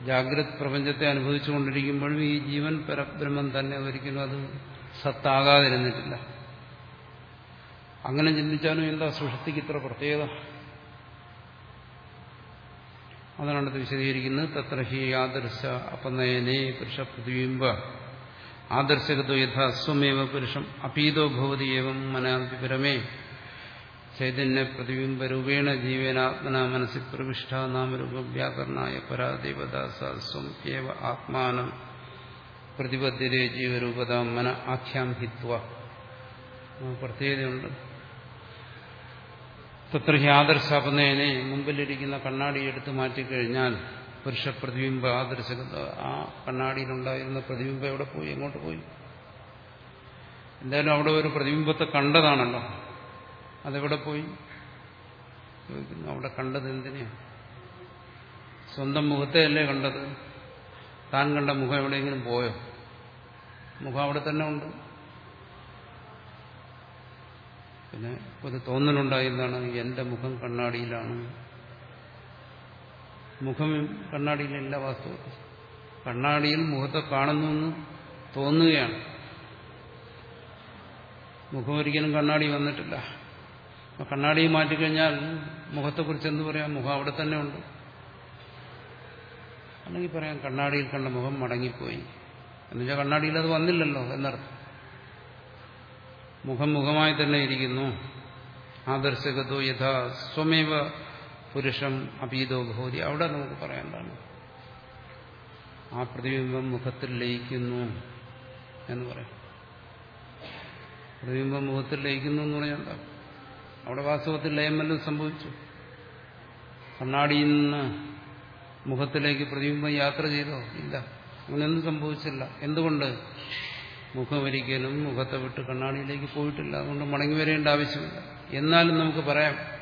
ജാഗ്രത് പ്രപഞ്ചത്തെ അനുഭവിച്ചുകൊണ്ടിരിക്കുമ്പോഴും ഈ ജീവൻ പരബ്രഹ്മം തന്നെ ഒരിക്കലും അത് സത്താകാതിരുന്നിട്ടില്ല. അങ്ങനെ ചിന്തിച്ചാലും എന്താ സൃഷ്ടിക്ക് ഇത്ര പ്രത്യേകത? അതാണ് അടുത്ത് വിശദീകരിക്കുന്നത്. തത്ര ഹി യാദൃശ അപനയനെ പുരുഷ പ്രതിബിംബ ആദർശകതോ യഥാ സ്വമേവ പുരുഷം അപീതോ ഭവതി ഏവം മനാവിപരമേ ചൈതന്യ പ്രതിബിംബരൂപേണ ജീവനാത്മന മനസ്സിൽ പ്രവിഷ്ട നാമരൂപവ്യാകരണായ വ്യാകരണായ പരാദേവദാസ ഏവ ആത്മാനം പ്രതിബദ്ധരേ ജീവരൂപത മന ആഖ്യാം ഹിത്വ പ്രത്യേകതയുണ്ട്. തത്ര ഹി ആദർശാപനേനെ മുമ്പിലിരിക്കുന്ന കണ്ണാടി എടുത്തു മാറ്റിക്കഴിഞ്ഞാൽ പുരുഷ പ്രതിബിംബ ആദർശകത. ആ കണ്ണാടിയിലുണ്ടായിരുന്ന പ്രതിബിംബം എവിടെ പോയി? എങ്ങോട്ട് പോയി? എന്തായാലും അവിടെ ഒരു പ്രതിബിംബത്തെ കണ്ടതാണല്ലോ. അതെവിടെ പോയി? ചോദിക്കുന്നു അവിടെ കണ്ടത് എന്തിനെയാണ് സ്വന്തം മുഖത്തെയല്ലേ കണ്ടത്? താൻ കണ്ട മുഖം എവിടെയെങ്കിലും പോയോ? മുഖം അവിടെ തന്നെ ഉണ്ട്. പിന്നെ ഒരു തോന്നലുണ്ടായിരുന്നാണ് എന്റെ മുഖം കണ്ണാടിയിലാണ്. മുഖം കണ്ണാടിയിലല്ല വാസ്തവത്തിൽ കണ്ണാടിയിൽ മുഖത്തെ കാണുന്നു എന്ന് തോന്നുകയാണ്. മുഖം ഒരിക്കലും കണ്ണാടി വന്നിട്ടില്ല. കണ്ണാടി മാറ്റിക്കഴിഞ്ഞാൽ മുഖത്തെക്കുറിച്ച് എന്ത് പറയാം? മുഖം അവിടെ തന്നെ ഉണ്ട്. അല്ലെങ്കിൽ പറയാം കണ്ണാടിയിൽ കണ്ട മുഖം മടങ്ങിപ്പോയി. എന്നുവെച്ചാൽ കണ്ണാടിയിൽ അത് വന്നില്ലല്ലോ എന്നർത്ഥം. മുഖം മുഖമായി തന്നെ ഇരിക്കുന്നു. ആദർശകതോ യഥാ സ്വമേവ പുരുഷം അപീതോ ഭൂതി അവിടെ നമുക്ക് പറയേണ്ടതാണ് ആ പ്രതിബിംബം മുഖത്തിൽ ലയിക്കുന്നു എന്ന് പറയാം. പ്രതിബിംബം മുഖത്തിൽ ലയിക്കുന്നു എന്ന് പറഞ്ഞാൽ അവിടെ വാസ്തവത്തിൽ ലയം വല്ലതും സംഭവിച്ചു. കണ്ണാടിയിൽ നിന്ന് മുഖത്തിലേക്ക് പ്രതിബിംബം യാത്ര ചെയ്തോ? ഇല്ല. അങ്ങനെയൊന്നും സംഭവിച്ചില്ല. എന്തുകൊണ്ട്? മുഖം ഒരിക്കലും മുഖത്തെ വിട്ട് കണ്ണാടിയിലേക്ക് പോയിട്ടില്ല. അതുകൊണ്ട് മടങ്ങി വരേണ്ട ആവശ്യമില്ല. എന്നാലും നമുക്ക് പറയാം.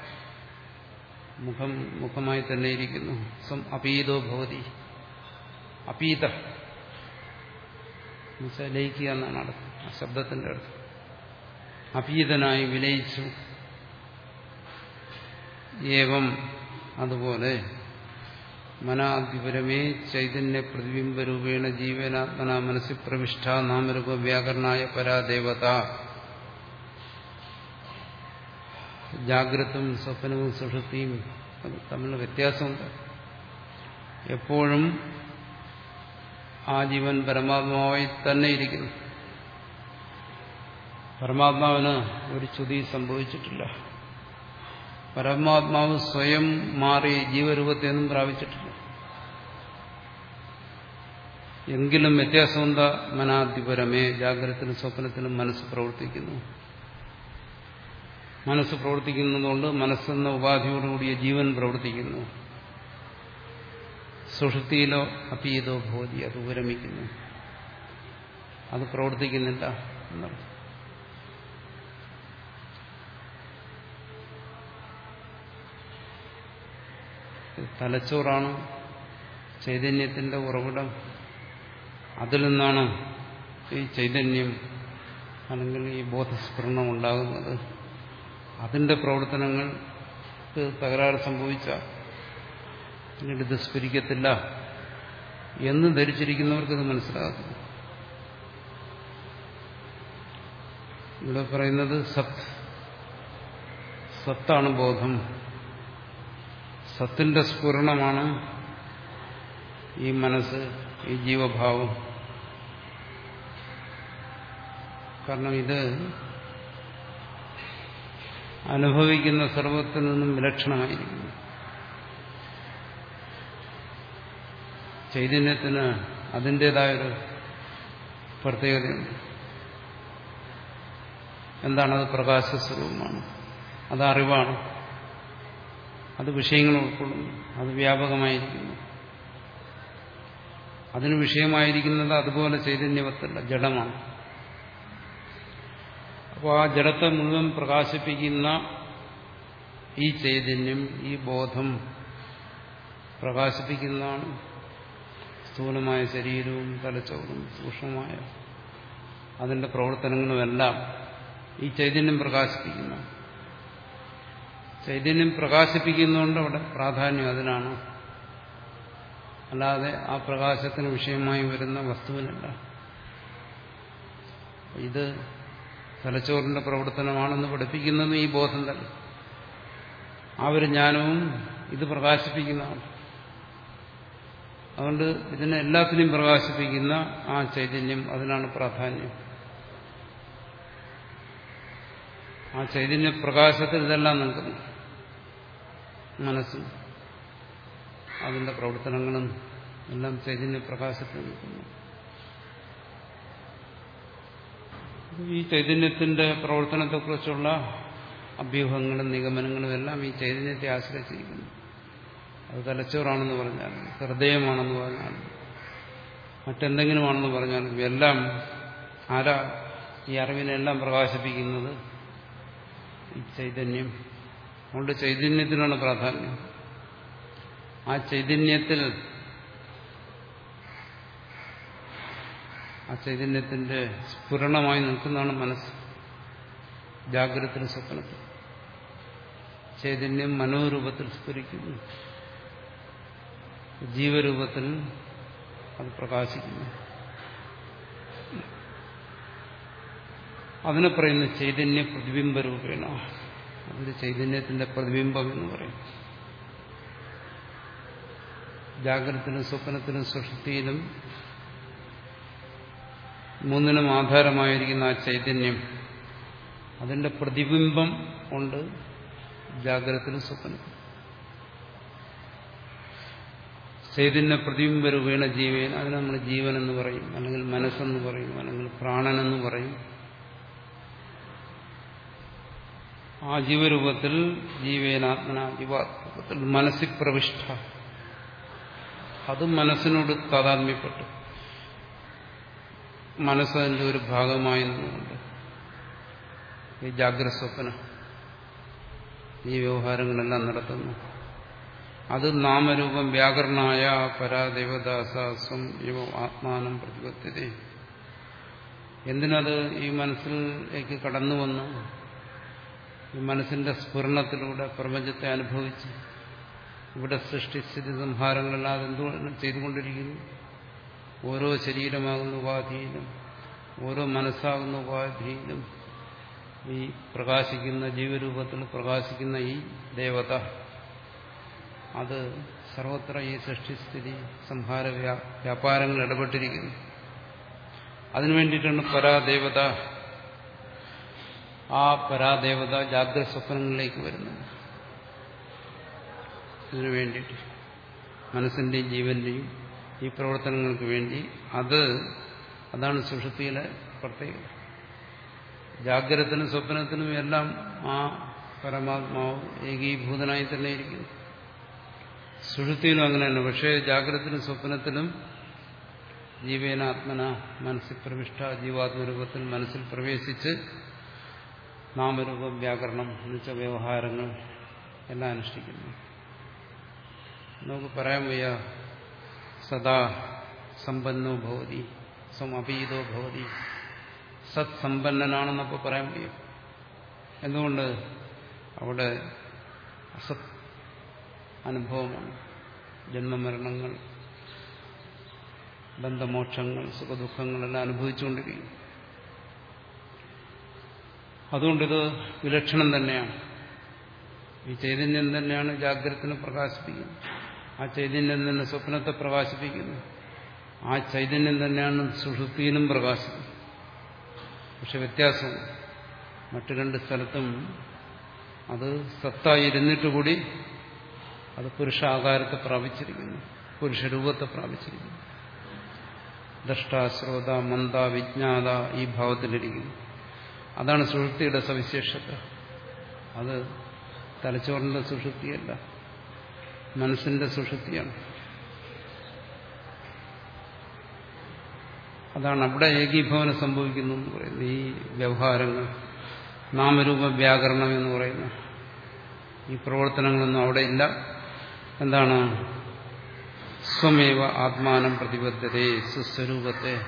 മുഖം മുഖമായി തന്നെ ഇരിക്കുന്നു സ്വം അപീതോ ഭവതി. അപീത. ലയിക്കുക എന്നാണ് അർത്ഥം. ആ ശബ്ദത്തിന്റെ അർത്ഥം. അപീതനായി വിലയിച്ചു. ഏവം അതുപോലെ മനാധിപരമേ ചൈതന്യ പ്രതിബിംബരൂപേണ ജീവനാത്മന മനസ്സിൽ പ്രവിഷ്ട നാമരൂപ വ്യാകരണായ പരാദേവത. ജാഗ്രതും സ്വപ്നവും സുഷുപ്തിയും തമ്മിലുള്ള വ്യത്യാസമുണ്ട്. എപ്പോഴും ആ ജീവൻ പരമാത്മാവായി തന്നെ ഇരിക്കുന്നു. പരമാത്മാവിന് ഒരു ചുതി സംഭവിച്ചിട്ടില്ല. പരമാത്മാവ് സ്വയം മാറി ജീവരൂപത്തെ ഒന്നും പ്രാപിച്ചിട്ടില്ല. എങ്കിലും വ്യത്യാസം മനാധിപരമേ ജാഗ്രതത്തിനും സ്വപ്നത്തിനും മനസ്സ് പ്രവർത്തിക്കുന്നു. മനസ്സ് പ്രവർത്തിക്കുന്നതുകൊണ്ട് മനസ്സെന്ന ഉപാധിയോടുകൂടിയ ജീവൻ പ്രവർത്തിക്കുന്നു. സുഷുതിയിലോ അപീതോ ഭോതി അത് ഉപരമിക്കുന്നു. അത് പ്രവർത്തിക്കുന്നില്ല എന്നർത്ഥം. തലച്ചോറാണ് ചൈതന്യത്തിന്റെ ഉറവിടം. അതിൽ നിന്നാണ് ഈ ചൈതന്യം അല്ലെങ്കിൽ ഈ ബോധസ്ഫുരണം ഉണ്ടാകുന്നത്. അതിന്റെ പ്രവർത്തനങ്ങൾക്ക് തകരാറ് സംഭവിച്ച പിന്നീട് ഇത് എന്ന് ധരിച്ചിരിക്കുന്നവർക്കത് മനസ്സിലാകും. ഇവിടെ പറയുന്നത് സത് സത്താണ് ബോധം. സത്തിന്റെ സ്ഫുരണമാണ് ഈ മനസ്സ് ഈ ജീവഭാവം. കാരണം ഇത് അനുഭവിക്കുന്ന സർവത്തിൽ നിന്നും വിലക്ഷണമായിരിക്കുന്നു. ചൈതന്യത്തിന് അതിന്റെതായൊരു പ്രത്യേകതയുണ്ട്. എന്താണത് പ്രകാശസ്വരൂപമാണ് അത് അറിവാണ്. അത് വിഷയങ്ങൾ ഉൾക്കൊള്ളുന്നു. അത് വ്യാപകമായിരിക്കുന്നു. അതിന് വിഷയമായിരിക്കുന്നത് അതുപോലെ ചൈതന്യവത്തല്ല ജഡമാണ്. അപ്പോൾ ആ ജഡത്തെ മുഴുവൻ പ്രകാശിപ്പിക്കുന്ന ഈ ചൈതന്യം ഈ ബോധം പ്രകാശിപ്പിക്കുന്നതാണ് സ്ഥൂലമായ ശരീരവും തലച്ചോറും സൂക്ഷ്മമായ അതിന്റെ പ്രവർത്തനങ്ങളുമെല്ലാം ഈ ചൈതന്യം പ്രകാശിപ്പിക്കുന്നു. ചൈതന്യം പ്രകാശിപ്പിക്കുന്നതുകൊണ്ട് അവിടെ പ്രാധാന്യം അതിനാണ്. അല്ലാതെ ആ പ്രകാശത്തിന് വിഷയമായി വരുന്ന വസ്തുവിനല്ല. ഇത് തലച്ചോറിന്റെ പ്രവർത്തനമാണെന്ന് പഠിപ്പിക്കുന്നത് ഈ ബോധം തന്നെ. ആ ഒരു ജ്ഞാനവും ഇത് പ്രകാശിപ്പിക്കുന്നതാണ്. അതുകൊണ്ട് ഇതിനെ എല്ലാത്തിനെയും പ്രകാശിപ്പിക്കുന്ന ആ ചൈതന്യം അതിനാണ് പ്രാധാന്യം. ആ ചൈതന്യ പ്രകാശത്തിൽ ഇതെല്ലാം നിൽക്കുന്നു. മനസ്സും അതിന്റെ പ്രവർത്തനങ്ങളും എല്ലാം ചൈതന്യ പ്രകാശത്തിൽ നിൽക്കുന്നു. ഈ ചൈതന്യത്തിന്റെ പ്രവർത്തനത്തെക്കുറിച്ചുള്ള അഭ്യൂഹങ്ങളും നിഗമനങ്ങളും എല്ലാം ഈ ചൈതന്യത്തെ ആശ്രയിച്ചിരിക്കുന്നു. അത് തലച്ചോറാണെന്ന് പറഞ്ഞാൽ ഹൃദയമാണെന്ന് പറഞ്ഞാൽ മറ്റെന്തെങ്കിലുമാണെന്ന് പറഞ്ഞാലും എല്ലാം ആരാ ഈ അറിവിനെല്ലാം പ്രകാശിപ്പിക്കുന്നത്? ഈ ചൈതന്യം. അതുകൊണ്ട് ചൈതന്യത്തിനാണ് പ്രാധാന്യം. ആ ചൈതന്യത്തിൽ ആ ചൈതന്യത്തിന്റെ സ്ഫുരണമായി നിൽക്കുന്നതാണ് മനസ്സ്. ജാഗ്രത സ്വപ്നത്തിൽ. ചൈതന്യം മനോരൂപത്തിൽ സ്ഫുരിക്കുന്നു. ജീവരൂപത്തിൽ അത് പ്രകാശിക്കുന്നു. അതിനെ പറയുന്ന ചൈതന്യ പ്രതിബിംബ രൂപേണ. അതിന് ചൈതന്യത്തിന്റെ പ്രതിബിംബം എന്ന് പറയും. ജാഗ്രതത്തിലും സ്വപ്നത്തിലും സുഷുതിയിലും മൂന്നിനും ആധാരമായിരിക്കുന്ന ആ ചൈതന്യം അതിന്റെ പ്രതിബിംബം ഉണ്ട് ജാഗ്രതത്തിനും സ്വപ്നം. ചൈതന്യ പ്രതിബിംബ രൂപേണ ജീവൻ അതിന് നമ്മൾ ജീവൻ എന്ന് പറയും അല്ലെങ്കിൽ മനസ്സെന്ന് പറയും അല്ലെങ്കിൽ പ്രാണനെന്ന് പറയും. ആ ജീവരൂപത്തിൽ ജീവേനാത്മന ജീവാത്മത്തിൽ മനസ്സിൽ പ്രവിഷ്ട അതും മനസ്സിനോട് താതാത്മ്യപ്പെട്ടു. മനസ്സതിന്റെ ഒരു ഭാഗമായി നിന്നുകൊണ്ട്. ഈ ജാഗ്രത സ്വപ്ന ഈ വ്യവഹാരങ്ങളെല്ലാം നടത്തുന്നു. അത് നാമരൂപം വ്യാകരണായ പരാദേവദാസം ഇവ ആത്മാനം പ്രതിപത്യത എന്തിനത് ഈ മനസ്സിലേക്ക് കടന്നു വന്നു? ഈ മനസ്സിന്റെ സ്ഫുരണത്തിലൂടെ പ്രപഞ്ചത്തെ അനുഭവിച്ച് ഇവിടെ സൃഷ്ടിസ്ഥിതി സംഹാരങ്ങളെല്ലാം അതെന്തുകൊണ്ട് ചെയ്തുകൊണ്ടിരിക്കുന്നു? ഓരോ ശരീരമാകുന്ന ഉപാധിയിലും ഓരോ മനസ്സാകുന്ന ഉപാധിയിലും ഈ പ്രകാശിക്കുന്ന ജീവരൂപത്തിൽ പ്രകാശിക്കുന്ന ഈ ദേവത അത് സർവത്ര ഈ സൃഷ്ടിസ്ഥിതി സംഹാര വ്യാപാരങ്ങൾ ഇടപെട്ടിരിക്കുന്നു. അതിനു വേണ്ടിയിട്ടാണ് പരാദേവത ആ പരാദേവത ജാഗ്രത സ്വപ്നങ്ങളിലേക്ക് വരുന്നത്. അതിനു വേണ്ടിയിട്ട് മനസ്സിന്റെയും ജീവന്റെയും ഈ പ്രവർത്തനങ്ങൾക്ക് വേണ്ടി അത് അതാണ് സുഷുതിയിലെ പ്രത്യേകത. ജാഗ്രതത്തിനും സ്വപ്നത്തിനും എല്ലാം ആ പരമാത്മാവ് ഏകീഭൂതനായി തന്നെ ഇരിക്കുന്നു. സുഷുതിയിലും അങ്ങനെ തന്നെ പക്ഷേ ജാഗ്രതത്തിനും സ്വപ്നത്തിലും ജീവേനാത്മന മനസ്സിൽ പ്രവിഷ്ട ജീവാത്മരൂപത്തിൽ മനസ്സിൽ പ്രവേശിച്ച് നാമരൂപം വ്യാകരണം എന്നുവെച്ച വ്യവഹാരങ്ങൾ എല്ലാം അനുഷ്ഠിക്കുന്നു. നമുക്ക് പറയാൻ വയ്യ സദാ സമ്പന്നോ ഭവതി സമപീതോ ഭവതി സത് സമ്പന്നനാണെന്നപ്പോൾ പറയാൻ കഴിയും എന്തുകൊണ്ട്? അവിടെ അസത് അനുഭവമാണ്. ജന്മമരണങ്ങൾ ബന്ധമോക്ഷങ്ങൾ സുഖദുഃഖങ്ങളെല്ലാം അനുഭവിച്ചുകൊണ്ടിരിക്കും അതുകൊണ്ടിത് വിലക്ഷണം തന്നെയാണ്. ഈ ചൈതന്യം തന്നെയാണ് ജാഗ്രതത്തിന് പ്രകാശിപ്പിക്കുന്നത്. ആ ചൈതന്യം തന്നെ സ്വപ്നത്തെ പ്രകാശിപ്പിക്കുന്നു. ആ ചൈതന്യം തന്നെയാണ് സുഷുപ്തിയിലും പ്രകാശിക്കുന്നത്. പക്ഷെ വ്യത്യാസം മറ്റു രണ്ട് സ്ഥലത്തും അത് സത്തായി ഇരുന്നിട്ട് കൂടി അത് പുരുഷാകാരത്തെ പ്രാപിച്ചിരിക്കുന്നു പുരുഷരൂപത്തെ പ്രാപിച്ചിരിക്കുന്നു. ദഷ്ട ശ്രോത മന്ദ വിജ്ഞാത ഈ ഭാവത്തിലിരിക്കുന്നു. അതാണ് സുഷുപ്തിയുടെ സവിശേഷത. അത് തലച്ചോറിന്റെ സുഷുപ്തിയല്ല. മനസ്സിന്റെ സുഷുപ്തിയാണ്. അതാണ് അവിടെ ഏകീഭവനം സംഭവിക്കുന്നു എന്ന് പറയുന്നത്. ഈ വ്യവഹാരങ്ങൾ നാമരൂപ വ്യാകരണം എന്ന് പറയുന്ന ഈ പ്രവർത്തനങ്ങളൊന്നും അവിടെ ഇല്ല. എന്താണ്? സ്വമേവ ആത്മാനം പ്രതിബദ്ധത സുസ്വരൂപത്തെ.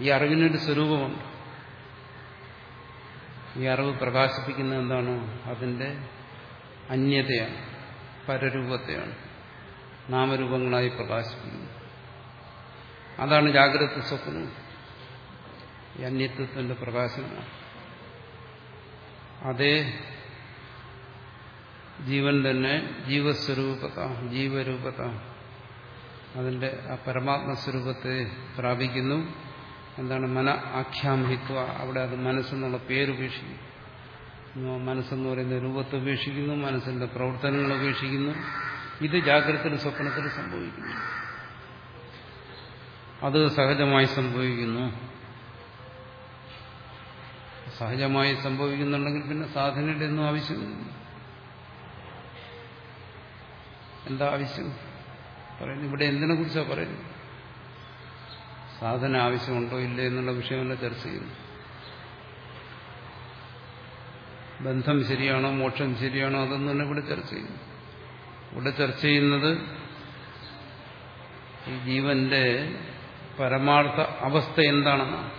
ഈ അറിവിനൊരു സ്വരൂപമുണ്ട്. ഈ അറിവ് പ്രകാശിപ്പിക്കുന്നത് എന്താണ്? അതിന്റെ അന്യതയാണ്. പരരൂപത്തെയാണ്. നാമരൂപങ്ങളായി പ്രകാശിക്കുന്നത് അതാണ് ജാഗ്രത സ്വപ്നം. അന്യത്വത്തിന്റെ പ്രകാശനമാണ്. അതേ ജീവൻ തന്നെ ജീവസ്വരൂപത ജീവരൂപത. അതിന്റെ ആ പരമാത്മസ്വരൂപത്തെ പ്രാപിക്കുന്നു. എന്താണ്? മന ആഖ്യാമിക്കുക അവിടെ അത് മനസ്സെന്നുള്ള പേരുപേക്ഷിക്കുന്നു മനസ്സെന്ന് പറയുന്ന രൂപത്തെ ഉപേക്ഷിക്കുന്നു മനസ്സിന്റെ പ്രവർത്തനങ്ങൾ ഉപേക്ഷിക്കുന്നു. ഇത് ജാഗ്രതത്തിലും സ്വപ്നത്തിലും സംഭവിക്കുന്നു. അത് സഹജമായി സംഭവിക്കുന്നു. സഹജമായി സംഭവിക്കുന്നുണ്ടെങ്കിൽ പിന്നെ സാധനയുടെ ഒന്നും ആവശ്യമില്ല. എന്താ ആവശ്യം? പറയുന്നു ഇവിടെ എന്തിനെ കുറിച്ചാണ് പറയുന്നത്? സാധന ആവശ്യമുണ്ടോ ഇല്ലേ എന്നുള്ള വിഷയമല്ല ചർച്ച ചെയ്യുന്നു ബന്ധം ശരിയാണോ മോക്ഷം ശരിയാണോ അതൊന്നും തന്നെ ഇവിടെ ചർച്ച ചെയ്യുന്നു. ഇവിടെ ചർച്ച ചെയ്യുന്നത് ഈ ജീവന്റെ പരമാർത്ഥ അവസ്ഥ എന്താണെന്നാണ്.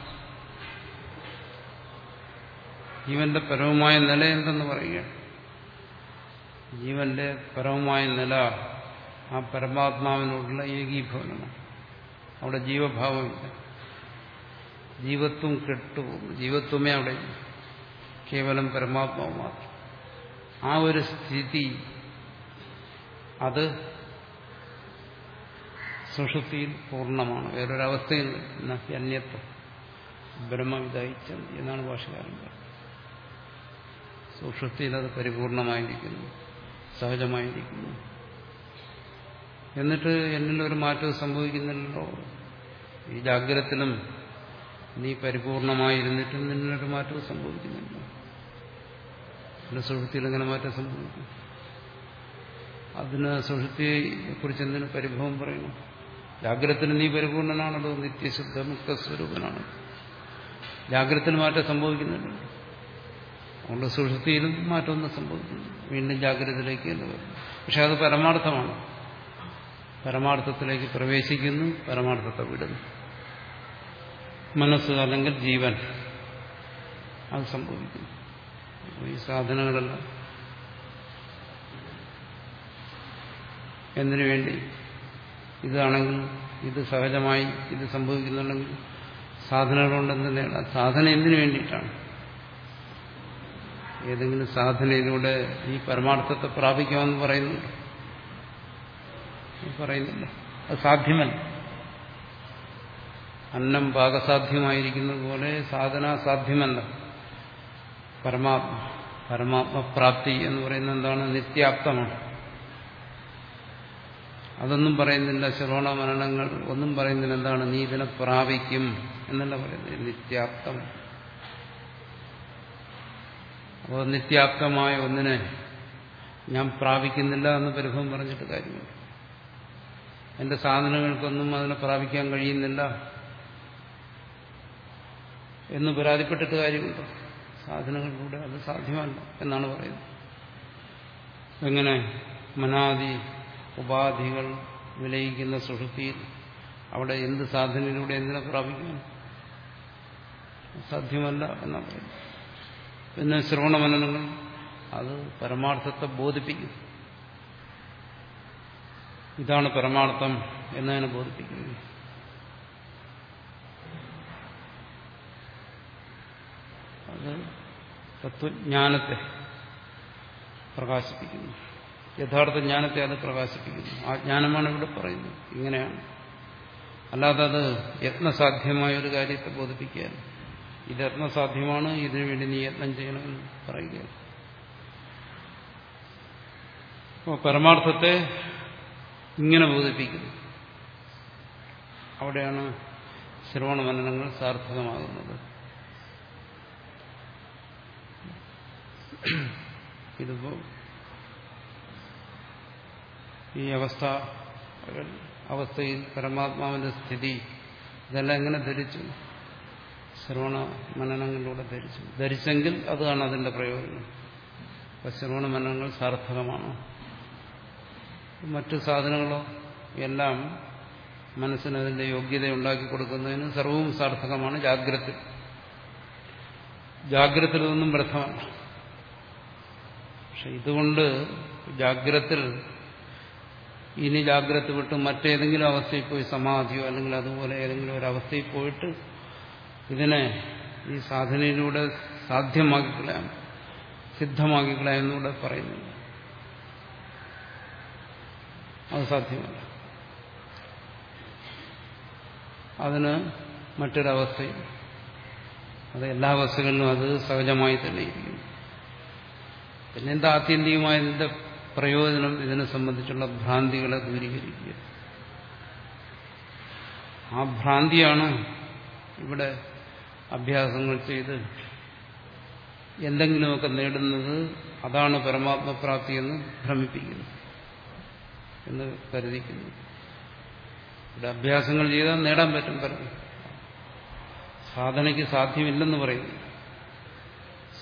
ജീവന്റെ പരമമായ നില എന്തെന്ന് പറയുക ജീവന്റെ പരമമായ നില ആ പരമാത്മാവിനോടുള്ള ഏകീഭവനമാണ്. അവിടെ ജീവഭാവമില്ല. ജീവത്വം കെട്ടുപോകും ജീവത്വമേ അവിടെ കേവലം പരമാത്മാവ് മാത്രം ആ ഒരു സ്ഥിതി അത് സുഷുതിയിൽ പൂർണമാണ്. വേറൊരവസ്ഥയിൽ അന്യത്വം ബ്രഹ്മവിദായിച്ചം എന്നാണ് ഭാഷകാരൻ പറഞ്ഞത് സുഷുപ്തിയിൽ അത് പരിപൂർണമായിരിക്കുന്നു സഹജമായിരിക്കുന്നു. എന്നിട്ട് എന്നിലൊരു മാറ്റം സംഭവിക്കുന്നില്ലല്ലോ. ഈ ജാഗ്രതത്തിലും നീ പരിപൂർണമായിരുന്നിട്ടും നിന്നൊരു മാറ്റവും സംഭവിക്കുന്നില്ല. പിന്നെ സുഷുപ്തിയിൽ എങ്ങനെ മാറ്റം സംഭവിക്കും. അതിന് സുഹൃത്തിയെ കുറിച്ച് എന്തിനു പരിഭവം പറയുന്നു? ജാഗ്രതത്തിന് നീ പരിപൂർണനാണല്ലോ നിത്യശുദ്ധ മുക്ത സ്വരൂപനാണ് ജാഗ്രതത്തിന് മാറ്റം സംഭവിക്കുന്നുണ്ട്. അതുകൊണ്ട് സുഷുപ്തിയിലും മാറ്റമൊന്നും സംഭവിക്കുന്നു വീണ്ടും ജാഗ്രതയിലേക്ക് എന്ന് പറയുന്നു. പക്ഷെ അത് പരമാർത്ഥമാണ്. പരമാർത്ഥത്തിലേക്ക് പ്രവേശിക്കുന്നു പരമാർത്ഥത്തെ വിടുന്നു. മനസ്സ് അല്ലെങ്കിൽ ജീവൻ അത് സംഭവിക്കുന്നു. ഈ സാധനങ്ങളെല്ലാം. എന്തിനു വേണ്ടി? ഇതാണെങ്കിൽ ഇത് സഹജമായി ഇത് സംഭവിക്കുന്നുണ്ടെങ്കിൽ സാധനകളുണ്ട് എന്തിനാണ് സാധന എന്തിനു വേണ്ടിയിട്ടാണ്? ഏതെങ്കിലും സാധനയിലൂടെ ഈ പരമാർത്ഥത്തെ പ്രാപിക്കാമെന്ന് പറയുന്നുണ്ട് പറയുന്നില്ല. അത് സാധ്യമല്ല. അന്നം പാകസാധ്യമായിരിക്കുന്നത് പോലെ സാധന സാധ്യമല്ല പരമാത്മ പരമാത്മപ്രാപ്തി എന്ന് പറയുന്നത് എന്താണ്? നിത്യാപ്തമാണ്. അതൊന്നും പറയുന്നില്ല. ശ്രവണ മരണങ്ങൾ ഒന്നും പറയുന്നില്ല. എന്താണ്? നീ ഇതിനെ പ്രാപിക്കും എന്നല്ല പറയുന്നത്. നിത്യാപ്തം അപ്പോൾ നിത്യാപ്തമായ ഒന്നിനെ ഞാൻ പ്രാപിക്കുന്നില്ല എന്ന് പരിഭവം പറഞ്ഞിട്ട് കാര്യമുണ്ട് എന്റെ സാധനങ്ങൾക്കൊന്നും അതിനെ പ്രാപിക്കാൻ കഴിയുന്നില്ല എന്ന് പരാതിപ്പെട്ടിട്ട് കാര്യമുണ്ട് സാധനങ്ങളിലൂടെ അത് സാധ്യമല്ല എന്നാണ് പറയുന്നത്. എങ്ങനെ മനാദി ഉപാധികൾ വിലയിക്കുന്ന സുഷുതിയിൽ അവിടെ എന്ത് സാധനയിലൂടെ എന്തിനെ പ്രാപിക്കാൻ സാധ്യമല്ല എന്നാണ് പറയുന്നത്. പിന്നെ ശ്രവണമനനങ്ങൾ അത് പരമാർത്ഥത്തെ ബോധിപ്പിക്കും. ഇതാണ് പരമാർത്ഥം എന്നതിനെ ബോധിപ്പിക്കുന്നത്. അത് തത്വജ്ഞാനത്തെ പ്രകാശിപ്പിക്കുന്നു. യഥാർത്ഥ ജ്ഞാനത്തെ അത് പ്രകാശിപ്പിക്കുന്നു. ആ ജ്ഞാനമാണ് ഇവിടെ പറയുന്നത്. ഇങ്ങനെയാണ്. അല്ലാതെ അത് യത്നസാധ്യമായ ഒരു കാര്യത്തെ ബോധിപ്പിക്കുകയാണ് ഇത് യത്നസാധ്യമാണ് ഇതിനുവേണ്ടി നീ യത്നം ചെയ്യണമെന്ന് പറയുകയാണ്. അപ്പോൾ പരമാർത്ഥത്തെ ഇങ്ങനെ ബോധിപ്പിക്കുന്നു. അവിടെയാണ് ശ്രവണ മനനങ്ങൾ സാർത്ഥകമാകുന്നത്. ഇതിപ്പോ ഈ അവസ്ഥ അവസ്ഥയിൽ പരമാത്മാവിന്റെ സ്ഥിതി ഇതെല്ലാം എങ്ങനെ ധരിച്ചു? ശ്രവണ മനനങ്ങളിലൂടെ ധരിച്ചു. ധരിച്ചെങ്കിൽ അതാണ് അതിന്റെ പ്രയോജനം. അപ്പൊ ശ്രവണ മനനങ്ങൾ സാർത്ഥകമാണ്. മറ്റു സാധനങ്ങളോ എല്ലാം മനസ്സിന് അതിന്റെ യോഗ്യത ഉണ്ടാക്കി കൊടുക്കുന്നതിന് സർവവും സാർത്ഥകമാണ് ജാഗ്രത. ജാഗ്രത ഇതൊന്നും പക്ഷെ ഇതുകൊണ്ട് ജാഗ്രത്തിൽ ഇനി ജാഗ്രത വിട്ട് മറ്റേതെങ്കിലും അവസ്ഥയിൽ പോയി സമാധിയോ അല്ലെങ്കിൽ അതുപോലെ ഏതെങ്കിലും ഒരു അവസ്ഥയിൽ പോയിട്ട് ഇതിനെ ഈ സാധനയിലൂടെ സാധ്യമാക്കിക്കളയാം സിദ്ധമാക്കിക്കളയാം എന്നൂടെ പറയുന്നില്ല അത് സാധ്യമല്ല. അതിന് മറ്റൊരവസ്ഥയും അത് എല്ലാ അവസ്ഥകളിലും അത് സഹജമായി തന്നെ ഇരിക്കുന്നു. പിന്നെന്താ ആത്യന്തികമായ ഇതിന്റെ പ്രയോജനം ഇതിനെ സംബന്ധിച്ചുള്ള ഭ്രാന്തികളെ ദൂരീകരിക്കുക. ആ ഭ്രാന്തിയാണ് ഇവിടെ അഭ്യാസങ്ങൾ ചെയ്ത് എന്തെങ്കിലുമൊക്കെ നേടുന്നത് അതാണ് പരമാത്മപ്രാപ്തി എന്ന് ഭ്രമിപ്പിക്കുന്നു എന്ന് കരുതിക്കുന്നു. ഇവിടെ അഭ്യാസങ്ങൾ ചെയ്താൽ നേടാൻ പറ്റും പറഞ്ഞു സാധനയ്ക്ക് സാധ്യമില്ലെന്ന് പറയുന്നു.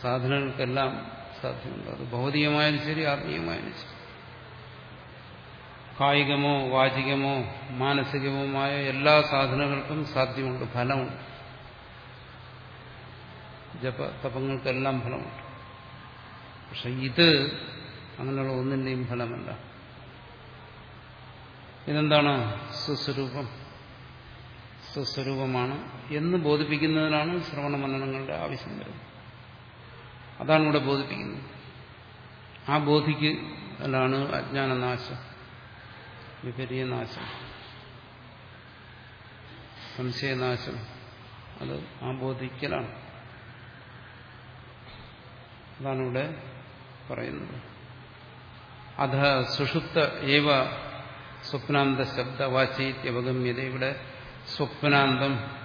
സാധനങ്ങൾക്കെല്ലാം സാധ്യമുണ്ട് അത് ഭൗതികമായാലും ശരി ആത്മീയമായാലും ശരി. കായികമോ വാചികമോ മാനസികവുമായ എല്ലാ സാധനങ്ങൾക്കും സാധ്യമുണ്ട് ഫലമുണ്ട്. ജപ തപങ്ങൾക്കെല്ലാം ഫലമുണ്ട്. പക്ഷെ ഇത് അങ്ങനെയുള്ള ഒന്നിന്റെയും ഫലമല്ല. ഇതെന്താണ്? സ്വസ്വരൂപം. സ്വസ്വരൂപമാണ് എന്ന് ബോധിപ്പിക്കുന്നതിനാണ് ശ്രവണ മനനങ്ങളുടെ ആവശ്യം വരുന്നത്. അതാണ് ഇവിടെ ബോധിപ്പിക്കുന്നത്. ആ ബോധിക്ക് ബോധിക്കലാണ് അജ്ഞാനനാശം വിപരീയ നാശം സംശയനാശം. അത് ആ ബോധിക്കലാണ്. അതാണ് ഇവിടെ പറയുന്നത്. അധ സുഷുപ്ത ഏവ സ്വപ്നാന്ത ശബ്ദവാചിത്യവഗമ്യത ഇവിടെ സ്വപ്നാന്തം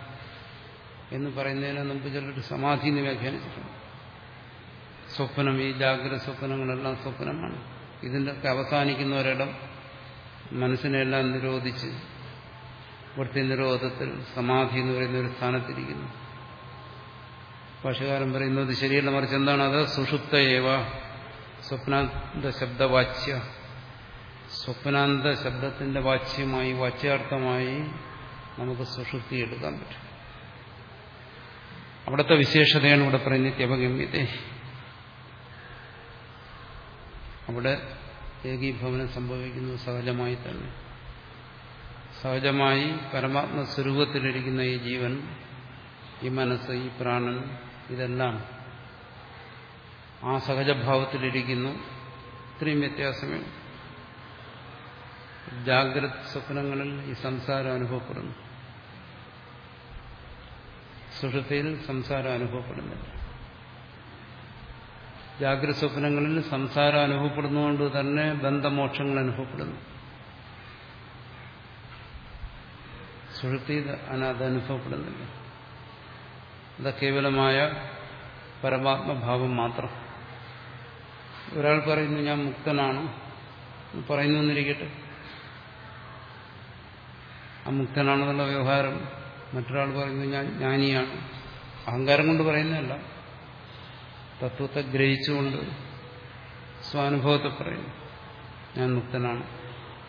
എന്ന് പറയുന്നതിന് മുമ്പ് ചിലർ സമാധി എന്ന് വ്യാഖ്യാനിച്ചിട്ടുണ്ട്. സ്വപ്നം ഈ ജാഗ്രത സ്വപ്നങ്ങളെല്ലാം സ്വപ്നമാണ്. ഇതിന്റെയൊക്കെ അവസാനിക്കുന്ന ഒരിടം മനസ്സിനെല്ലാം നിരോധിച്ച് വൃത്തി നിരോധത്തിൽ സമാധി എന്ന് പറയുന്ന ഒരു സ്ഥാനത്തിരിക്കുന്നു. ഭാഷകാരൻ പറയുന്നത് ശരിയല്ല. മറിച്ച് എന്താണ്? അത് സുഷുപ്ത ഏവ സ്വപ്നാന്ത ശബ്ദവാച്യ സ്വപ്നാന്ത ശബ്ദത്തിന്റെ വാച്യമായി വാച്യാർത്ഥമായി നമുക്ക് സുഷുപ്തി എടുക്കാൻ പറ്റും. അവിടുത്തെ വിശേഷതയാണ് ഇവിടെ പറയുന്നത് ത്യപഗമ്യത അവിടെ ഏകീഭവനം സംഭവിക്കുന്നത് സഹജമായി തന്നെ സഹജമായി പരമാത്മ സ്വരൂപത്തിലിരിക്കുന്ന ഈ ജീവൻ ഈ മനസ്സ് ഈ പ്രാണൻ ഇതെല്ലാം ആ സഹജഭാവത്തിലിരിക്കുന്നു. ഇത്രയും വ്യത്യാസമേ ജാഗ്രത സ്വപ്നങ്ങളിൽ ഈ സംസാരം അനുഭവപ്പെടുന്നു. സുഷുതിയിൽ സംസാരം അനുഭവപ്പെടുന്നില്ല. ജാഗ്രത സ്വപ്നങ്ങളിൽ സംസാരം അനുഭവപ്പെടുന്നതുകൊണ്ട് തന്നെ ബന്ധമോക്ഷങ്ങൾ അനുഭവപ്പെടുന്നു. സുഹൃത്തി അത് അനുഭവപ്പെടുന്നില്ല. അത് കേവലമായ പരമാത്മഭാവം മാത്രം. ഒരാൾ പറയുന്നു ഞാൻ മുക്തനാണ്. പറയുന്നു എന്നിരിക്കട്ടെ. ആ മുക്തനാണെന്നുള്ള വ്യവഹാരം. മറ്റൊരാൾ പറയുന്നു ഞാൻ ജ്ഞാനിയാണ്. അഹങ്കാരം കൊണ്ട് പറയുന്നതല്ല. തത്വത്തെ ഗ്രഹിച്ചുകൊണ്ട് സ്വാനുഭവത്തെ പറയുന്നു ഞാൻ മുക്തനാണ്.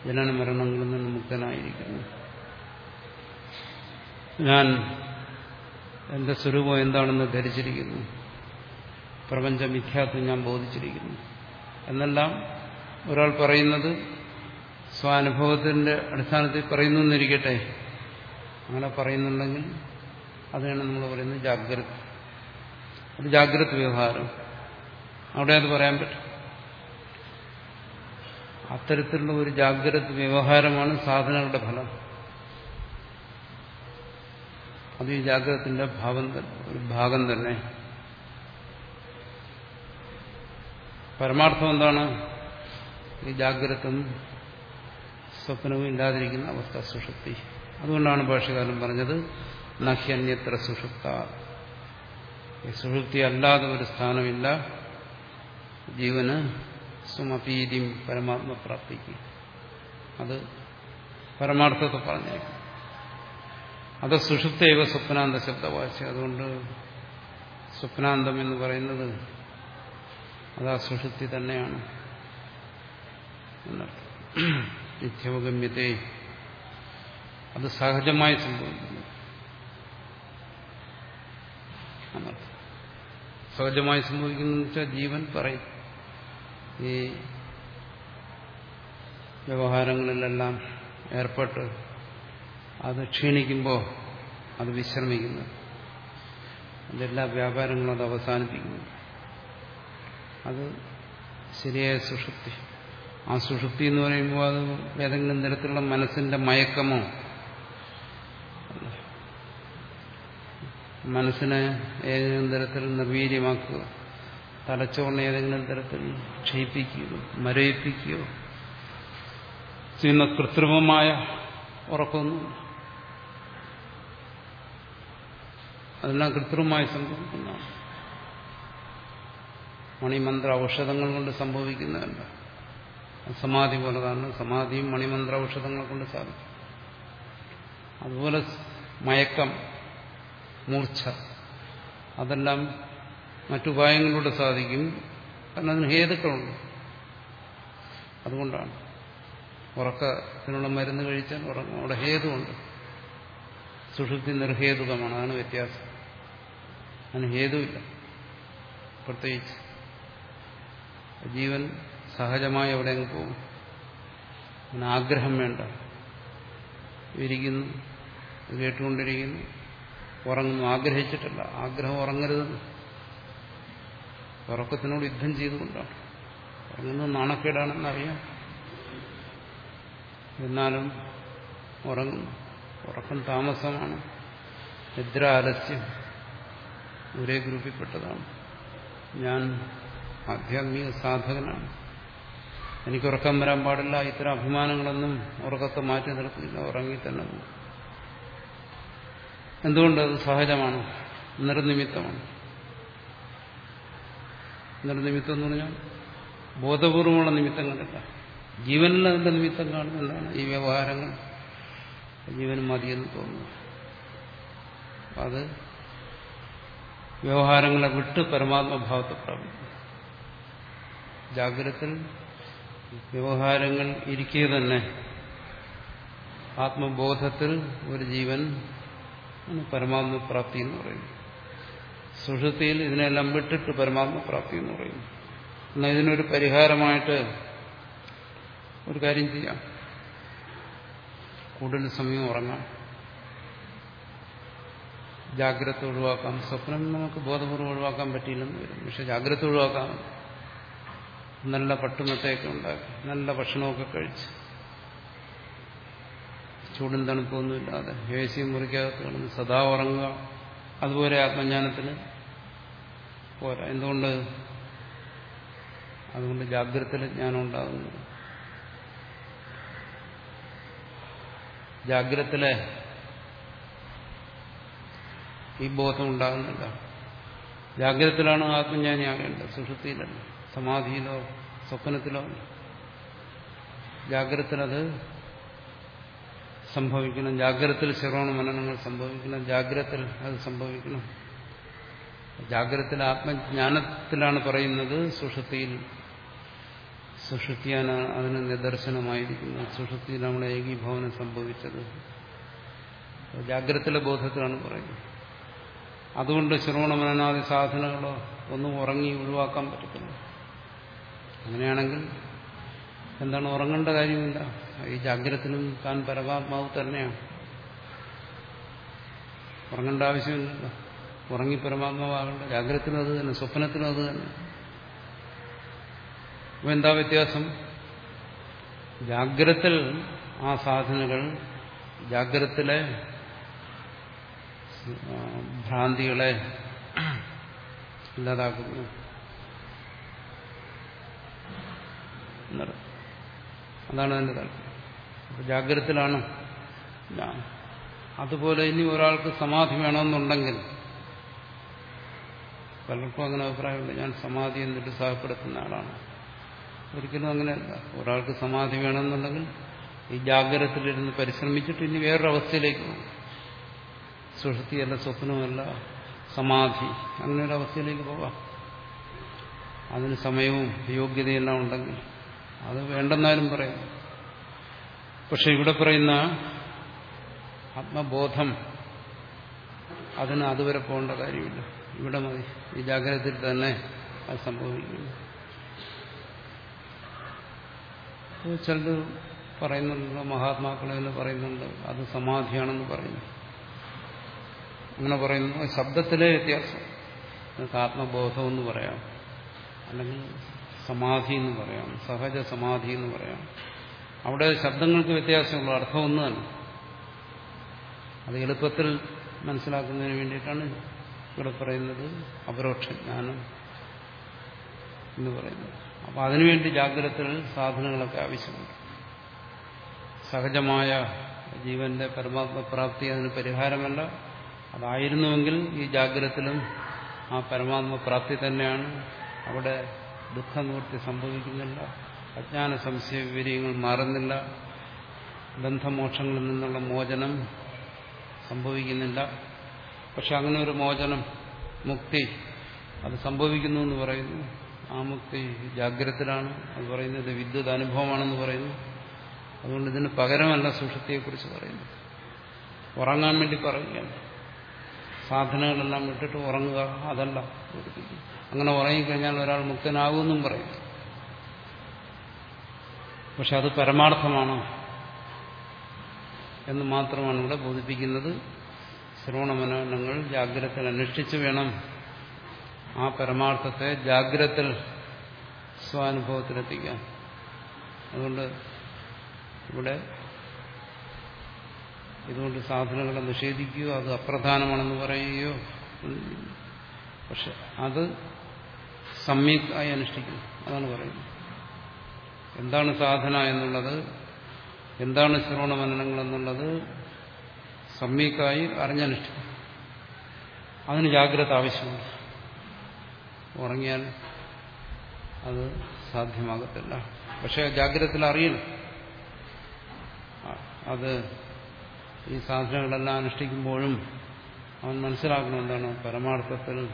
ജനന മരണങ്ങളിൽ നിന്ന് മുക്തനായിരിക്കുന്നു ഞാൻ എന്റെ സ്വരൂപം എന്താണെന്ന് ധരിച്ചിരിക്കുന്നു. പ്രപഞ്ച മിഥ്യാത്വം ഞാൻ ബോധിച്ചിരിക്കുന്നു. എന്നെല്ലാം ഒരാൾ പറയുന്നത് സ്വാനുഭവത്തിന്റെ അടിസ്ഥാനത്തിൽ പറയുന്നു എന്നിരിക്കട്ടെ. അങ്ങനെ പറയുന്നുണ്ടെങ്കിൽ അതാണ് നമ്മൾ പറയുന്നത് ജാഗ്രത. അത് ജാഗ്രത വ്യവഹാരം. അവിടെ അത് പറയാൻ പറ്റും. അത്തരത്തിലുള്ള ഒരു ജാഗ്രത വ്യവഹാരമാണ് സാധനങ്ങളുടെ ഫലം. അത് ഈ ജാഗ്രതത്തിന്റെ ഭാവം ഒരു ഭാഗം തന്നെ. പരമാർത്ഥം എന്താണ്? ഈ ജാഗ്രതം സ്വപ്നവും ഇല്ലാതിരിക്കുന്ന അവസ്ഥ സുഷുപ്തി. അതുകൊണ്ടാണ് ഭാഷകാരൻ പറഞ്ഞത് നഹ്യന്യത്ര സുഷുപ്ത ഈ സുഷുപ്തി അല്ലാതെ ഒരു സ്ഥാനമില്ല. ജീവന് സുമപീതിയും പരമാത്മപ്രാപ്തിക്ക് അത് പരമാർത്ഥത്തെ പറഞ്ഞിരിക്കും അത് സുഷുപ്തൈവ സ്വപ്നാന്ത ശബ്ദവാശി അതുകൊണ്ട് സ്വപ്നാന്തം എന്ന് പറയുന്നത് അത് ആ സുഷുപ്തി തന്നെയാണ്. എന്നർത്ഥം. നിത്യവഗമ്യത്തെ അത് സഹജമായി സംഭവിക്കുന്നു. എന്നർത്ഥം. സഹജമായി സംഭവിക്കുന്നു ജീവൻ പറയും. ഈ വ്യവഹാരങ്ങളിലെല്ലാം ഏർപ്പെട്ട് അത് ക്ഷീണിക്കുമ്പോൾ അത് വിശ്രമിക്കുന്നു. അതിന്റെ എല്ലാ വ്യാപാരങ്ങളും അത് അവസാനിപ്പിക്കുന്നു. അത് ശരിയായ സുഷുപ്തി. ആ സുഷുപ്തി എന്ന് പറയുമ്പോൾ അത് ഏതെങ്കിലും തരത്തിലുള്ള മനസ്സിന്റെ മയക്കമോ മനസ്സിനെ ഏതെങ്കിലും തരത്തിൽ നിർവീര്യമാക്കുക തലച്ചോറിനെ ഏതെങ്കിലും തരത്തിൽ ക്ഷയിപ്പിക്കുകയോ മരയിപ്പിക്കുകയോ ചെയ്യുന്ന കൃത്രിമമായ ഉറക്കമൊന്നും അതെല്ലാം കൃത്രിമമായി സംഭവിക്കുന്നതാണ് മണിമന്ത്ര ഔഷധങ്ങൾ കൊണ്ട് സംഭവിക്കുന്നതല്ല. സമാധി പോലെ കാരണം സമാധിയും മണിമന്ത്ര ഔഷധങ്ങൾ കൊണ്ട് സാധിക്കും. അതുപോലെ മയക്കം മൂർച്ഛ. അതെല്ലാം മറ്റുപായങ്ങളിലൂടെ സാധിക്കും. കാരണം അതിന് ഹേതുക്കളുണ്ട്. അതുകൊണ്ടാണ്. ഉറക്കത്തിനുള്ള മരുന്ന് കഴിച്ചാൽ ഉറങ്ങും. അവിടെ ഹേതുണ്ട് സുഷുപ്തി നിർഹേതുകമാണ്. അതാണ് വ്യത്യാസം. അതിന് ഹേതുവില്ല. പ്രത്യേകിച്ച്. ജീവൻ സഹജമായി അവിടെ അങ്ങ് പോകും. അതിന് ആഗ്രഹം വേണ്ട. ഇരിക്കുന്നു. കേട്ടുകൊണ്ടിരിക്കുന്നു. ഉറങ്ങുന്നു. ആഗ്രഹിച്ചിട്ടല്ല. ആഗ്രഹം ഉറങ്ങരുത് ഉറക്കത്തിനോട് യുദ്ധം ചെയ്തുകൊണ്ടാണ്. ഉറങ്ങുന്നത് നാണക്കേടാണെന്നറിയാം എന്നാലും ഉറങ്ങുന്നു. ഉറക്കം താമസമാണ്. നിദ്ര ആലസ്യം ഒരേ ഗ്രൂപ്പിൽപ്പെട്ടതാണ്. ഞാൻ ആധ്യാത്മിക സാധകനാണ്. എനിക്ക് ഉറക്കം വരാൻ പാടില്ല. ഇത്തരം അഭിമാനങ്ങളൊന്നും ഉറക്കത്തെ മാറ്റി നിർത്തില്ല ഉറങ്ങി തന്നെ പോകും എന്തുകൊണ്ടത് സഹജമാണ്? നിർനിമിത്തമാണ്. നിർനിമിത്തം എന്ന് പറഞ്ഞാൽ ബോധപൂർവമുള്ള നിമിത്തങ്ങളല്ല ജീവനിൽ അതിന്റെ നിമിത്തം കാണുന്നതാണ് ഈ വ്യവഹാരങ്ങൾ. ജീവൻ മതിയെന്ന് തോന്നുന്നു. അത് വ്യവഹാരങ്ങളെ വിട്ട് പരമാത്മഭാവത്തെ പ്രാപിക്കും. ജാഗ്രത വ്യവഹാരങ്ങൾ ഇരിക്കെ തന്നെ ആത്മബോധത്തിൽ ഒരു ജീവൻ പരമാത്മപ്രാപ്തി എന്ന് പറയുന്നു. സുഷുതിയിൽ ഇതിനെല്ലാം വിട്ടിട്ട് പരമാത്മപ്രാപ്തി എന്ന് പറയുന്നു. എന്നാൽ ഇതിനൊരു പരിഹാരമായിട്ട് ഒരു കാര്യം ചെയ്യാം. കൂടുതൽ സമയം ഉറങ്ങാം. ജാഗ്രത ഒഴിവാക്കാം. സ്വപ്നം നമുക്ക് ബോധപൂർവം ഒഴിവാക്കാൻ പറ്റിയില്ലെന്ന് വരും. പക്ഷെ ജാഗ്രത ഒഴിവാക്കാം. നല്ല പട്ടുന്നത്തേക്ക് ഉണ്ടാക്കി നല്ല ഭക്ഷണമൊക്കെ കഴിച്ച്. ചൂടും തണുപ്പൊന്നുമില്ലാതെ എ സി മുറിക്കകത്ത് കിടന്ന് സദാ ഉറങ്ങുക. അതുപോലെ ആത്മജ്ഞാനത്തിന് പോരാ. എന്തുകൊണ്ട്? അതുകൊണ്ട് ജാഗ്രതയിൽ ജ്ഞാനം ഉണ്ടാകുന്നു ജാഗ്രതത്തിലെ ഈ ബോധം ഉണ്ടാകുന്നില്ല. ജാഗ്രതത്തിലാണ് ആത്മജ്ഞാനിയാകേണ്ടത് സുഷുതിയിലല്ല സമാധിയിലോ സ്വപ്നത്തിലോ ജാഗ്രതത്തിലത് സംഭവിക്കണം. ജാഗ്രതത്തിൽ ശ്രവണ മനനങ്ങൾ സംഭവിക്കണം. ജാഗ്രതത്തിൽ അത് സംഭവിക്കണം. ജാഗ്രതത്തിൽ ആത്മജ്ഞാനത്തിലാണ് പറയുന്നത് സുഷുതിയിൽ. സുഷുതിയാണ് അതിന് നിദർശനമായിരിക്കുന്നത്. സുഷൃത്തിയിൽ നമ്മുടെ ഏകീഭവനം സംഭവിച്ചത്. ജാഗ്രതത്തിലെ ബോധത്തിലാണ് പറയുന്നത്. അതുകൊണ്ട് ശ്രവണ മനനാദി സാധനങ്ങളോ ഒന്നും ഉറങ്ങി ഒഴിവാക്കാൻ പറ്റത്തില്ല. അങ്ങനെയാണെങ്കിൽ എന്താണ് ഉറങ്ങേണ്ട കാര്യമില്ല. ഈ ജാഗ്രതത്തിനും താൻ പരമാത്മാവ് തന്നെയാണ്. ഉറങ്ങേണ്ട ആവശ്യമില്ലല്ലോ. ഉറങ്ങി പരമാത്മാവാകേണ്ട. ജാഗ്രതത്തിനും അത് തന്നെ സ്വപ്നത്തിനും അത് തന്നെ. അപ്പൊ എന്താ വ്യത്യാസം? ജാഗ്രത്തിൽ ആ സാധനകൾ ജാഗ്രത്തിലെ ഭ്രാന്തികളെ ഇല്ലാതാക്കുന്നു. അതാണ് അതിന്റെ താല്പര്യം ജാഗ്രതത്തിലാണ്. അതുപോലെ ഇനി ഒരാൾക്ക് സമാധി വേണമെന്നുണ്ടെങ്കിൽ പലർക്കും അങ്ങനെ അഭിപ്രായമുണ്ട്. ഞാൻ സമാധി എന്നിട്ട് സഹപ്പെടുത്തുന്ന ആളാണ്. ഒരിക്കലും അങ്ങനെയല്ല ഒരാൾക്ക് സമാധി വേണമെന്നുണ്ടെങ്കിൽ ഈ ജാഗ്രതത്തിലിരുന്ന് പരിശ്രമിച്ചിട്ട് ഇനി വേറൊരവസ്ഥയിലേക്ക് പോകും സുഷൃത്തിയല്ല സ്വപ്നമല്ല സമാധി അങ്ങനെ ഒരു അവസ്ഥയിലേക്ക് പോവാം അതിന് സമയവും യോഗ്യതയെല്ലാം ഉണ്ടെങ്കിൽ അത് വേണ്ടെന്നാലും പറയാം. പക്ഷെ ഇവിടെ പറയുന്ന ആത്മബോധം അതിന് അതുവരെ പോകേണ്ട കാര്യമില്ല. ഇവിടെ മതി. ഈ ജാഗ്രതയിൽ തന്നെ അത് സംഭവിക്കുന്നു ചിലത് പറയുന്നുണ്ട് മഹാത്മാക്കളെന്ന് പറയുന്നുണ്ട്. അത് സമാധിയാണെന്ന് പറയുന്നു. അങ്ങനെ പറയുന്നു. ശബ്ദത്തിലെ വ്യത്യാസം. നിങ്ങൾക്ക് ആത്മബോധം എന്ന് പറയാം. അല്ലെങ്കിൽ സമാധി എന്ന് പറയാം. സഹജ സമാധി എന്ന് പറയാം. അവിടെ ശബ്ദങ്ങൾക്ക് വ്യത്യാസമുള്ള അർത്ഥം ഒന്ന് തന്നെ അത് എളുപ്പത്തിൽ മനസ്സിലാക്കുന്നതിന് വേണ്ടിയിട്ടാണ് ഇവിടെ പറയുന്നത്. അപരോക്ഷജ്ഞാനം എന്ന് പറയുന്നത്. അപ്പം അതിനുവേണ്ടി ജാഗ്രത സാധനങ്ങളൊക്കെ ആവശ്യമുണ്ട്. സഹജമായ ജീവന്റെ പരമാത്മപ്രാപ്തി അതിന് പരിഹാരമല്ല. അതായിരുന്നുവെങ്കിൽ ഈ ജാഗ്രതത്തിലും ആ പരമാത്മപ്രാപ്തി തന്നെയാണ് അവിടെ ദുഃഖനിവൃത്തി സംഭവിക്കുന്നില്ല അജ്ഞാന സംശയ വിവര്യങ്ങൾ മാറുന്നില്ല. ബന്ധമോക്ഷങ്ങളിൽ നിന്നുള്ള മോചനം സംഭവിക്കുന്നില്ല. പക്ഷെ അങ്ങനെ ഒരു മോചനം മുക്തി അത് സംഭവിക്കുന്നു എന്ന് പറയുന്നു. ആ മുക്തി ജാഗ്രതത്തിലാണ് അത് പറയുന്നത്. വിദ്യുത് അനുഭവമാണെന്ന് പറയുന്നു. അതുകൊണ്ട് ഇതിന് പകരമല്ല സുഷൃത്തിയെക്കുറിച്ച് പറയുന്നു ഉറങ്ങാൻ വേണ്ടി പറയുകയാണ്. സാധനങ്ങളെല്ലാം വിട്ടിട്ട് ഉറങ്ങുക അതല്ല. അങ്ങനെ ഉറങ്ങിക്കഴിഞ്ഞാൽ ഒരാൾ മുക്തനാകുമെന്നും പറയും പക്ഷെ അത് പരമാർത്ഥമാണ് എന്ന് മാത്രമാണ് ഇവിടെ ബോധിപ്പിക്കുന്നത്. ശ്രവണമനോനങ്ങൾ ജാഗ്രതയിൽ അനുഷ്ഠിച്ചു വേണം ആ പരമാർത്ഥത്തെ ജാഗ്രതയിൽ സ്വാനുഭവത്തിലെത്തിക്കാൻ. അതുകൊണ്ട് ഇവിടെ ഇതുകൊണ്ട് സാധനങ്ങളെ നിഷേധിക്കുകയോ അത് അപ്രധാനമാണെന്ന് പറയുകയോ പക്ഷെ അത് സമ്യക്കായി അനുഷ്ഠിക്കുന്നു. അതാണ് പറയുന്നത്. എന്താണ് സാധന എന്നുള്ളത് എന്താണ് ശ്രവണമനനങ്ങൾ എന്നുള്ളത് സമ്മീക്കായി അറിഞ്ഞനുഷ്ഠിക്കും. അതിന് ജാഗ്രത ആവശ്യമുണ്ട്. ഉറങ്ങിയാൽ അത് സാധ്യമാകത്തില്ല. പക്ഷെ ജാഗ്രതത്തിൽ അറിയണം. അത് ഈ സാധനങ്ങളെല്ലാം അനുഷ്ഠിക്കുമ്പോഴും അവൻ മനസ്സിലാക്കണം എന്താണ് പരമാർത്ഥത്തിൽ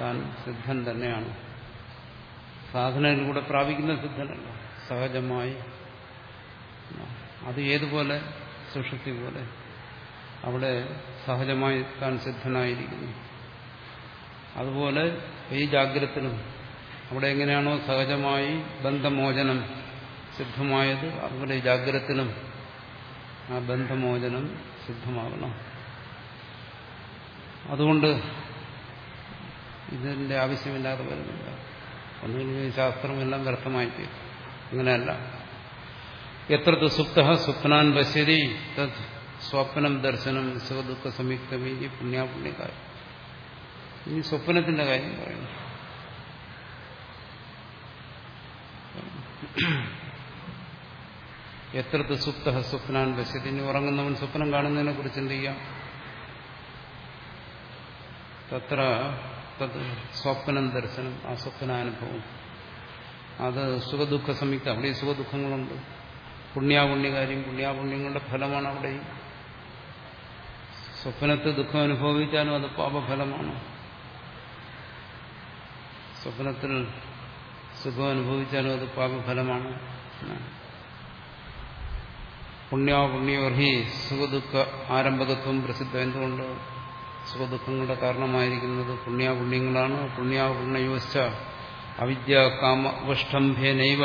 താൻ സിദ്ധൻ തന്നെയാണ്. സാധനയിലൂടെ പ്രാപിക്കുന്ന സിദ്ധനല്ല. സഹജമായി. അത് ഏതുപോലെ സുഷുപ്തി പോലെ അവിടെ സഹജമായി താൻ സിദ്ധനായിരിക്കുന്നു. അതുപോലെ ഈ ജാഗ്രത്തിനും അവിടെ എങ്ങനെയാണോ സഹജമായി ബന്ധമോചനം സിദ്ധമായത് അതുപോലെ ഈ ജാഗ്രത്തിനും ആ ബന്ധമോചനം സിദ്ധമാകണം അതുകൊണ്ട് ഇതിന്റെ ആവശ്യമില്ലാതെ വരുന്നില്ല. ഒന്നുകിൽ ശാസ്ത്രമെല്ലാം വ്യർത്ഥമായി അങ്ങനെയല്ല. എത്ര സുപ്ത സ്വപ്നാൻ പശ്യതി തത് സ്വപ്നം ദർശനം സുഖദുഃഖ ഈ പുണ്യാപുണ്യകാര്യം ഇനി സ്വപ്നത്തിന്റെ കാര്യം പറയുന്നു. എത്ര സുപ്ത സ്വപ്നാൻ പശ്യതി ഇനി ഉറങ്ങുന്നവൻ സ്വപ്നം കാണുന്നതിനെ കുറിച്ച് എന്ത് ചെയ്യാം? തത്ര തത് സ്വപ്നം ദർശനം ആ സ്വപ്നാനുഭവം. അത് സുഖദുഃഖ സംയുക്ത. അവിടെ സുഖദുഃഖങ്ങളുണ്ട്. പുണ്യാപുണ്യകാര്യം പുണ്യാപുണ്യങ്ങളുടെ ഫലമാണ് അവിടെയും. സ്വപ്നത്തെ ദുഃഖം അനുഭവിച്ചാലും അത് പാപഫലമാണ്. സ്വപ്നത്തിൽ സുഖം അനുഭവിച്ചാലും അത് പാപഫലമാണ്. പുണ്യാപുണ്യവർഹി സുഖദുഃഖ ആരംഭകത്വം പ്രസിദ്ധം. എന്തുകൊണ്ട്? സുഖദുഃഖങ്ങളുടെ കാരണമായിരിക്കുന്നത് പുണ്യാപുണ്യങ്ങളാണ്. പുണ്യാപുണ്യോശ്ച അവിദ്യ കാമവഷ്ടംഭേനൈവ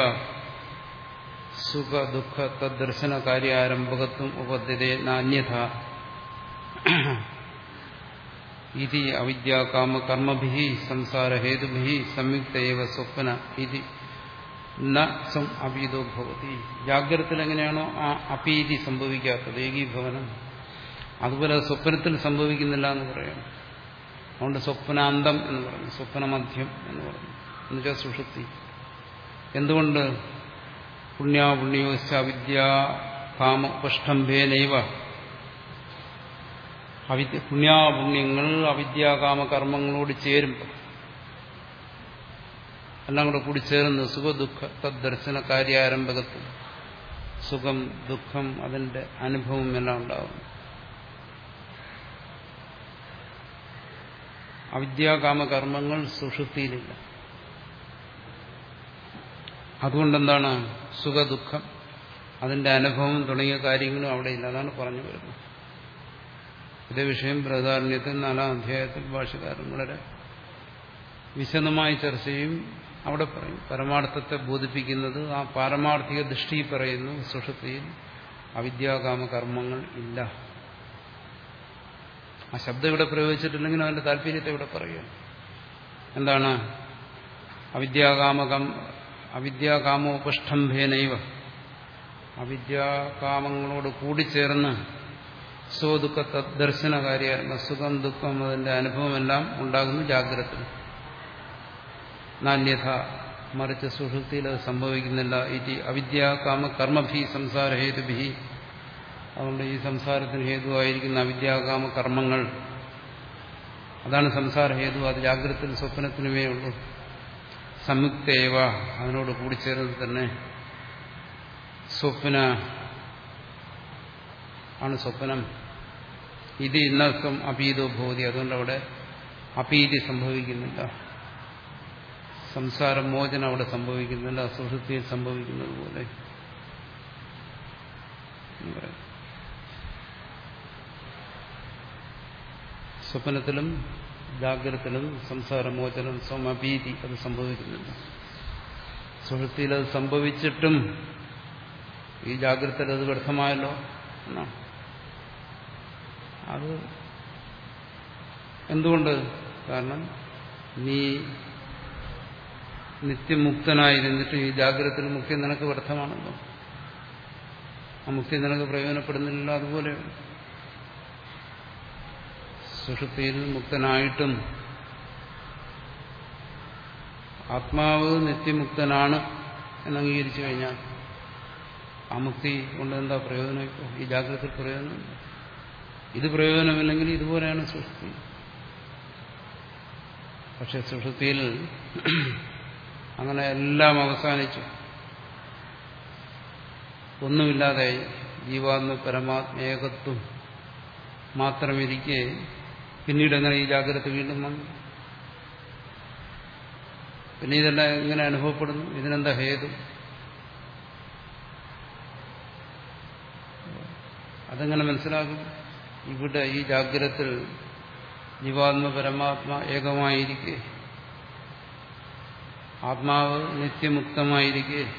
സുഖ ദുഃഖ തദ്ദർശന കാര്യാരംഭകത്വം ഉപദ്ധ്യതേ നാന്യഥ. ഇതി അവിദ്യാകാമകർമ്മഭി സംസാരഹേതുഭി സംയുക്ത സ്വപ്ന ഇതി നം അപീതോ ഭവതി. ജാഗ്രതത്തിൽ എങ്ങനെയാണോ ആ അപീതി സംഭവിക്കാത്തത് ഏകീഭവനം. അതുപോലെ സ്വപ്നത്തിൽ സംഭവിക്കുന്നില്ല എന്ന് പറയണം അതുകൊണ്ട് സ്വപ്നാന്തം എന്ന് പറഞ്ഞു സ്വപ്നമധ്യം എന്ന് പറഞ്ഞു എന്നുവെച്ചാൽ സുഷുപ്തി. എന്തുകൊണ്ട്? പുണ്യാപുണ്യോശ്ച അവിദ്യ കാമപുഷ്ടംഭേനൈവ അവിദ്യ പുണ്യാപുണ്യങ്ങൾ അവിദ്യാകാമ കർമ്മങ്ങളോട് ചേരുമ്പോൾ എല്ലാം കൂടെ കൂടി ചേർന്ന് സുഖദുഃഖ തദ്ദർശന കാര്യാരംഭകത്വം. സുഖം ദുഃഖം അതിന്റെ അനുഭവം എല്ലാം ഉണ്ടാകും അവിദ്യാകാമ കർമ്മങ്ങൾ സുഷുപ്തിയിലില്ല. അതുകൊണ്ടെന്താണ് സുഖദുഃഖം? അതിന്റെ അനുഭവം തുടങ്ങിയ കാര്യങ്ങളും അവിടെ ഇല്ല. അതാണ് പറഞ്ഞു വരുന്നത്. ഇതേ വിഷയം ബൃഹദാരണ്യത്തിൽ നാലാം അധ്യായത്തിൽ ഭാഷകാരൻ വളരെ വിശദമായി ചർച്ച ചെയ്യും. അവിടെ പറയും പരമാർത്ഥത്തെ ബോധിപ്പിക്കുന്നത് ആ പാരമാർത്ഥിക ദൃഷ്ടി പറയുന്നു സുഷൃത്തിയിൽ അവിദ്യാകാമ കർമ്മങ്ങൾ ഇല്ല. ആ ശബ്ദം ഇവിടെ പ്രയോഗിച്ചിട്ടില്ലെങ്കിൽ അവന്റെ താല്പര്യത്തെ ഇവിടെ പറയുക എന്താണ്? അവിദ്യാകാമകം അവിദ്യാകാമോപഷ്ടംഭേനൈവ അവിദ്യാകാമങ്ങളോട് കൂടിച്ചേർന്ന് സ്വദുഃഖ തദ്ദർശനകാരിയായിരുന്നു സുഖം ദുഃഖം അതിന്റെ അനുഭവമെല്ലാം ഉണ്ടാകുന്നു ജാഗ്രത നാന്യഥ മറിച്ച് സുഷുപ്തിയിൽ അത് സംഭവിക്കുന്നില്ല. ഇതി അവിദ്യാകാമ കർമ്മഭി സംസാര സംസാരഹേതുഭി അതുകൊണ്ട് ഈ സംസാരത്തിന് ഹേതുവായിരിക്കുന്ന അവിദ്യാകാമ കർമ്മങ്ങൾ അതാണ് സംസാര സംസാരഹേതു. അത് ജാഗ്രതത്തിനും സ്വപ്നത്തിനുമേ ഉള്ളൂ സംയുക്തേവ. അതിനോട് കൂടിച്ചേർന്ന് തന്നെ സ്വപ്ന. ആണ് സ്വപ്നം. ഇത് ഇന്നസം അപീതോ ഭൂതി അതുകൊണ്ട് അവിടെ അപീതി സംഭവിക്കുന്നില്ല. സംസാരമോചനം അവിടെ സംഭവിക്കുന്നില്ല. സുഷുപ്തിയിൽ സംഭവിക്കുന്നത് പോലെ. സ്വപ്നത്തിലും ജാഗ്രതത്തിലും സംസാരമോചനം സമഭീതി അത് സംഭവിക്കുന്നില്ല സുഹൃത്തിയിൽ അത് സംഭവിച്ചിട്ടും ഈ ജാഗ്രതയിൽ അത് വ്യർത്ഥമായല്ലോ എന്നാണ് അത് എന്തുകൊണ്ട്? കാരണം നീ നിത്യമുക്തനായിരുന്നിട്ട് ഈ ജാഗ്രതത്തിൽ മുക്തി നിനക്ക് വ്യർത്ഥമാണല്ലോ. ആ മുക്തി നിനക്ക് പ്രയോജനപ്പെടുന്നില്ലല്ലോ അതുപോലെ. സുഷുപ്തിയിൽ മുക്തനായിട്ടും ആത്മാവ് നിത്യമുക്തനാണ് എന്നംഗീകരിച്ചു കഴിഞ്ഞാൽ ആ മുക്തി കൊണ്ട് എന്താ പ്രയോജനം? ഇപ്പോൾ ഈ ജാഗ്രത പ്രയോജനം? ഇത് പ്രയോജനമില്ലെങ്കിൽ ഇതുപോലെയാണ് സുഷുപ്തി പക്ഷെ സുഷുപ്തിയിൽ അങ്ങനെ എല്ലാം അവസാനിച്ചു. ഒന്നുമില്ലാതെ ജീവാത്മ പരമാത്മേകത്വം മാത്രമിരിക്കെ പിന്നീട് എങ്ങനെ ഈ ജാഗ്രത വീണ്ടും വന്നു. പിന്നെ ഇതെല്ലാം എങ്ങനെ അനുഭവപ്പെടുന്നു? ഇതിനെന്താ ഹേതു? അതെങ്ങനെ മനസ്സിലാകും? ഇവിടെ ഈ ജാഗ്രത്തിൽ ജീവാത്മ പരമാത്മ ഏകമായിരിക്കെ. ആത്മാവ് നിത്യമുക്തമായിരിക്കെ.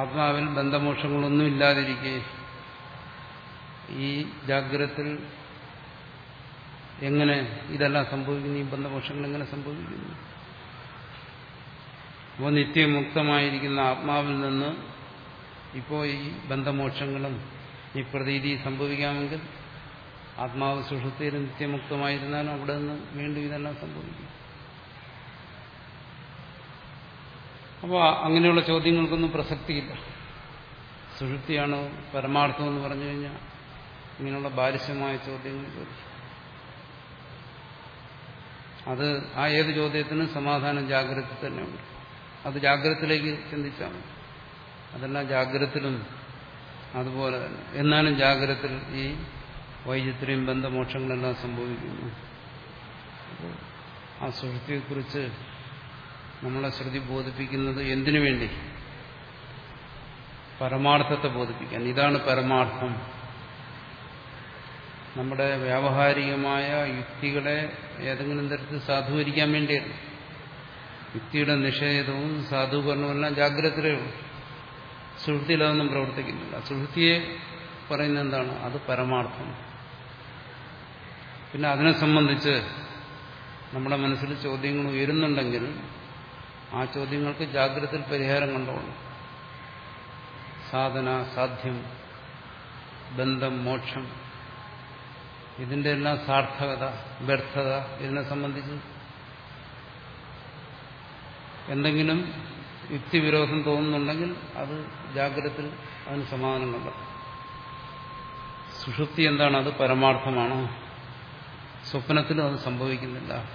ആത്മാവിൽ ബന്ധമോക്ഷങ്ങളൊന്നും ഇല്ലാതിരിക്കെ ഈ ജാഗ്രത്തിൽ എങ്ങനെ ഇതെല്ലാം സംഭവിക്കുന്നു? ഈ ബന്ധമോക്ഷങ്ങൾ എങ്ങനെ സംഭവിക്കുന്നു? അപ്പോൾ നിത്യമുക്തമായിരിക്കുന്ന ആത്മാവിൽ നിന്ന് ഇപ്പോൾ ഈ ബന്ധമോക്ഷങ്ങളും ഈ പ്രതീതി സംഭവിക്കാമെങ്കിൽ ആത്മാവ് സുഷുപ്തിയിൽ നിത്യമുക്തമായിരുന്നാലും അവിടെ നിന്ന് വീണ്ടും ഇതെല്ലാം സംഭവിക്കും. അപ്പോൾ അങ്ങനെയുള്ള ചോദ്യങ്ങൾക്കൊന്നും പ്രസക്തിയില്ല. സുഷുപ്തിയാണോ പരമാർത്ഥം എന്ന് പറഞ്ഞു കഴിഞ്ഞാൽ ഇങ്ങനെയുള്ള ബാലിശമായ ചോദ്യങ്ങൾ ചോദിക്കും. അത് ആ ഏത് ചോദ്യത്തിനും സമാധാനം ജാഗ്രത തന്നെയുണ്ട് അത് ജാഗ്രതത്തിലേക്ക് ചിന്തിച്ചാൽ മതി. അതെല്ലാം ജാഗ്രതത്തിലും അതുപോലെ തന്നെ. എന്നാലും ജാഗ്രതത്തിൽ ഈ വൈചിത്രയും ബന്ധമോക്ഷങ്ങളെല്ലാം സംഭവിക്കുന്നു. ആ സുഹൃത്തിയെക്കുറിച്ച് നമ്മളെ ശ്രുതി ബോധിപ്പിക്കുന്നത് എന്തിനു വേണ്ടി? പരമാർത്ഥത്തെ ബോധിപ്പിക്കാൻ. ഇതാണ് പരമാർത്ഥം. നമ്മുടെ വ്യാവഹാരികമായ യുക്തികളെ ഏതെങ്കിലും തരത്തിൽ സാധൂകരിക്കാൻ വേണ്ടിയല്ല യുക്തിയുടെ നിഷേധവും സാധൂകരണവും എല്ലാം ജാഗ്രതയിലേ ഉള്ളൂ. സുഹൃത്തിയിൽ അതൊന്നും പ്രവർത്തിക്കുന്നില്ല. സുഹൃത്തിയെ പറയുന്നത് എന്താണ്? അത് പരമാർത്ഥം. പിന്നെ അതിനെ സംബന്ധിച്ച് നമ്മുടെ മനസ്സിൽ ചോദ്യങ്ങൾ ഉയരുന്നുണ്ടെങ്കിൽ ആ ചോദ്യങ്ങൾക്ക് ജാഗ്രതയിൽ പരിഹാരം കണ്ടോളൂ സാധന സാധ്യം ബന്ധം മോക്ഷം ഇതിന്റെ എല്ലാം സാർത്ഥകത വ്യർത്ഥത ഇതിനെ സംബന്ധിച്ച്. എന്തെങ്കിലും യുക്തിവിരോധം തോന്നുന്നുണ്ടെങ്കിൽ അത് ജാഗ്രതത്തിൽ അതിന് സമാധാനം കണ്ടെത്തും സുഷുപ്തി എന്താണ്? അത് പരമാർത്ഥമാണോ? സ്വപ്നത്തിലും അത് സംഭവിക്കുന്നില്ല.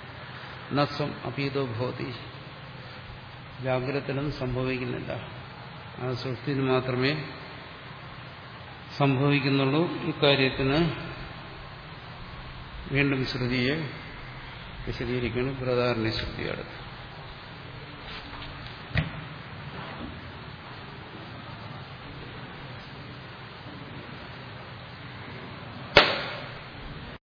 നസ്വം അപീതോ ഭവതി. ജാഗ്രതത്തിലും സംഭവിക്കുന്നില്ല. ആ സുഷുപ്തിന് മാത്രമേ സംഭവിക്കുന്നുള്ളൂ. ഇക്കാര്യത്തിന് വീണ്ടും ശ്രുതിയെ വിശദീകരിക്കണം പ്രധാരണ ശ്രുതി